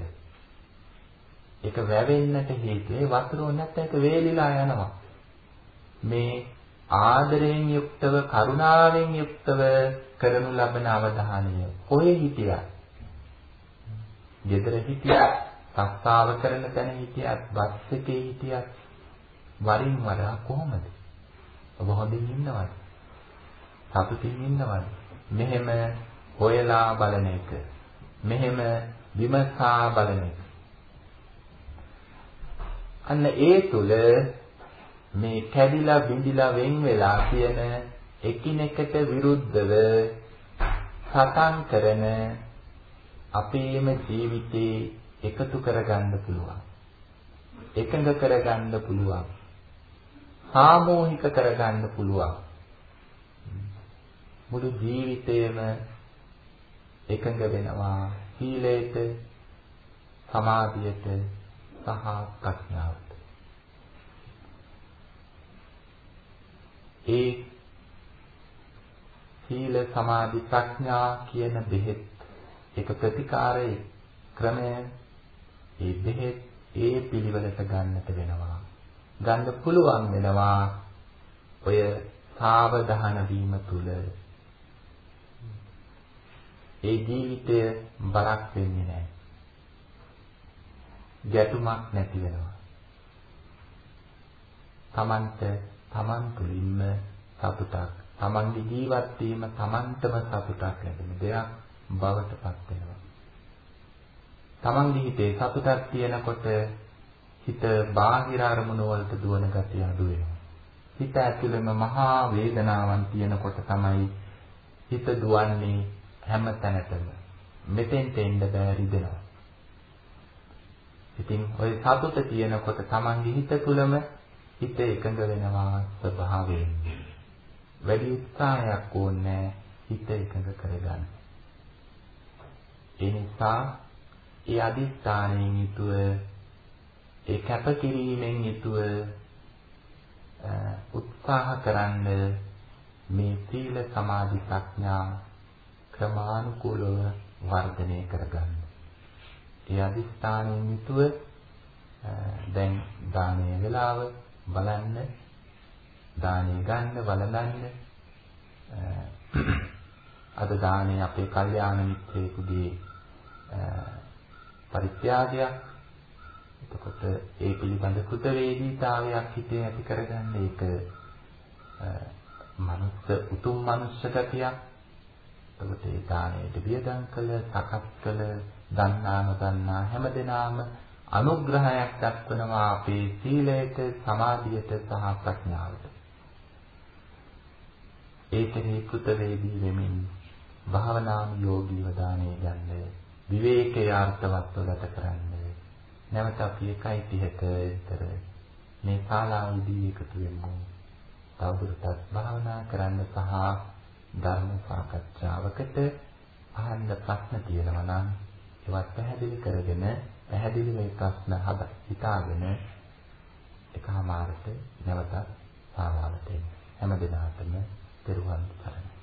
A: ඒක වැවෙන්නට හේතුවේ වතුර නැත්නම් ඒක වේලිලා යනවා. මේ ආදරයෙන් යුක්තව කරුණාවෙන් යුක්තව කරනු ලබන අවධානය කොහේ හිටියත් ගෙදර හිටියත් සත්තාව කරන තැන හිටියත් බස් එකේ හිටියත් වරින් වර කොහොමද ඔබ හොඳින් ඉන්නවද සතුටින් ඉන්නවද මෙහෙම හොයලා බලන එක. මෙහෙම විමසා බලන එක. අන්න ඒ තුල මේ කැඩිලා බිඳිලා වෙන් වෙලා තියෙන එකිනෙකට විරුද්ධව සටන් කරන අපේම ජීවිතේ එකතු කරගන්න පුළුවන්. එකඟ කරගන්න පුළුවන්. සාමූහික කරගන්න පුළුවන්. මුළු ජීවිතේම එකඟ වෙනවා. සීලයට සමාධියට සහ ප්‍රඥාවට. ඒ සීල සමාධි ප්‍රඥා කියන බෙහෙත් එක ප්‍රතිකාරයේ ක්‍රමය ඒ බෙහෙත් ඒ පිළිවෙලට ගන්නට වෙනවා. ගන්න පුළුවන් වෙනවා ඔය සාවධාන වීම තුල ඒ ජීවිතය බරක් වෙන්නේ නැහැ. ගැටුමක් නැති වෙනවා. තමන්ට තමන් තුළින්ම සතුටක් තමන්ගේ ජීවත් වීම තමන්ටම සතුටක් ලැබෙන දෙයක් බවට පත් වෙනවා. තමන්ගේ හිතේ සතුටක් තියෙනකොට හිත බාහිර අරමුණු වලට දුවන ගතිය අඩු වෙනවා. හිත ඇතුළෙම මහා වේදනාවන් තියෙනකොට තමයි හිත දුවන්නේ හැම තැනටම. මෙතෙන්ට එන්න බෑ රිදෙනවා. ඉතින් ওই සතුට තියෙනකොට තමන්ගේ හිත තුළම හිත එකඟ වෙනවා ස්වභාවයෙන්. වැඩි උත්සාහයක් ඕනේ හිත එකඟ කරගන්න. ඒ නිසා ඒ අදිස්ථානයෙන් යුතුව ඒ කැපකිරීමෙන් යුතුව උත්සාහ කරන්න මේ සීල සමාධි ප්‍රඥා ක්‍රමානුකූලව වර්ධනය කරගන්න. ඒ අදිස්ථානයෙන් යුතුව දැන් දානීය වෙලාව බලන්න දානීය ගන්න බලන්න අද දානේ අපේ කල්යාණ මිත්‍රයෙකුගේ පරිත්‍යාගයක්. එතකොට ඒ පිළිබඳ කෘතවේදීතාවයක් හිතේ ඇති කරගන්න. ඒක මනුස්ස උතුම් මනුෂ්‍ය ගතියක්. එතකොට ඒ දාණයට වියදම් කළ, සකස් කළ, දන්නා නොදන්නා හැමදෙනාම අනුග්‍රහයක් දක්වනවා අපේ සීලයට, සමාධියට සහ ප්‍රඥාවට. ඒකෙහි කෘතවේදී වෙමින් භාවනාම යෝගීව දාණය ගන්න විවේකයේ අර්ථවත්ව ගත කරන්න. නැවත අපි 1:30ට විතර මේ ශාලාවේදී එකතු වෙමු. තවදුරටත් භාවනා කරන්න සහ ධර්ම සාකච්ඡාවකට අහන්න ප්‍රශ්න තියෙනවා නම් ඒවත් පැහැදිලි කරගෙන පැහැදිලි මේ ප්‍රශ්න හද හිතාගෙන එකමාරට නැවතත් සාවාලට එන්න. හැම දිනකටම පෙරවන් සරණයි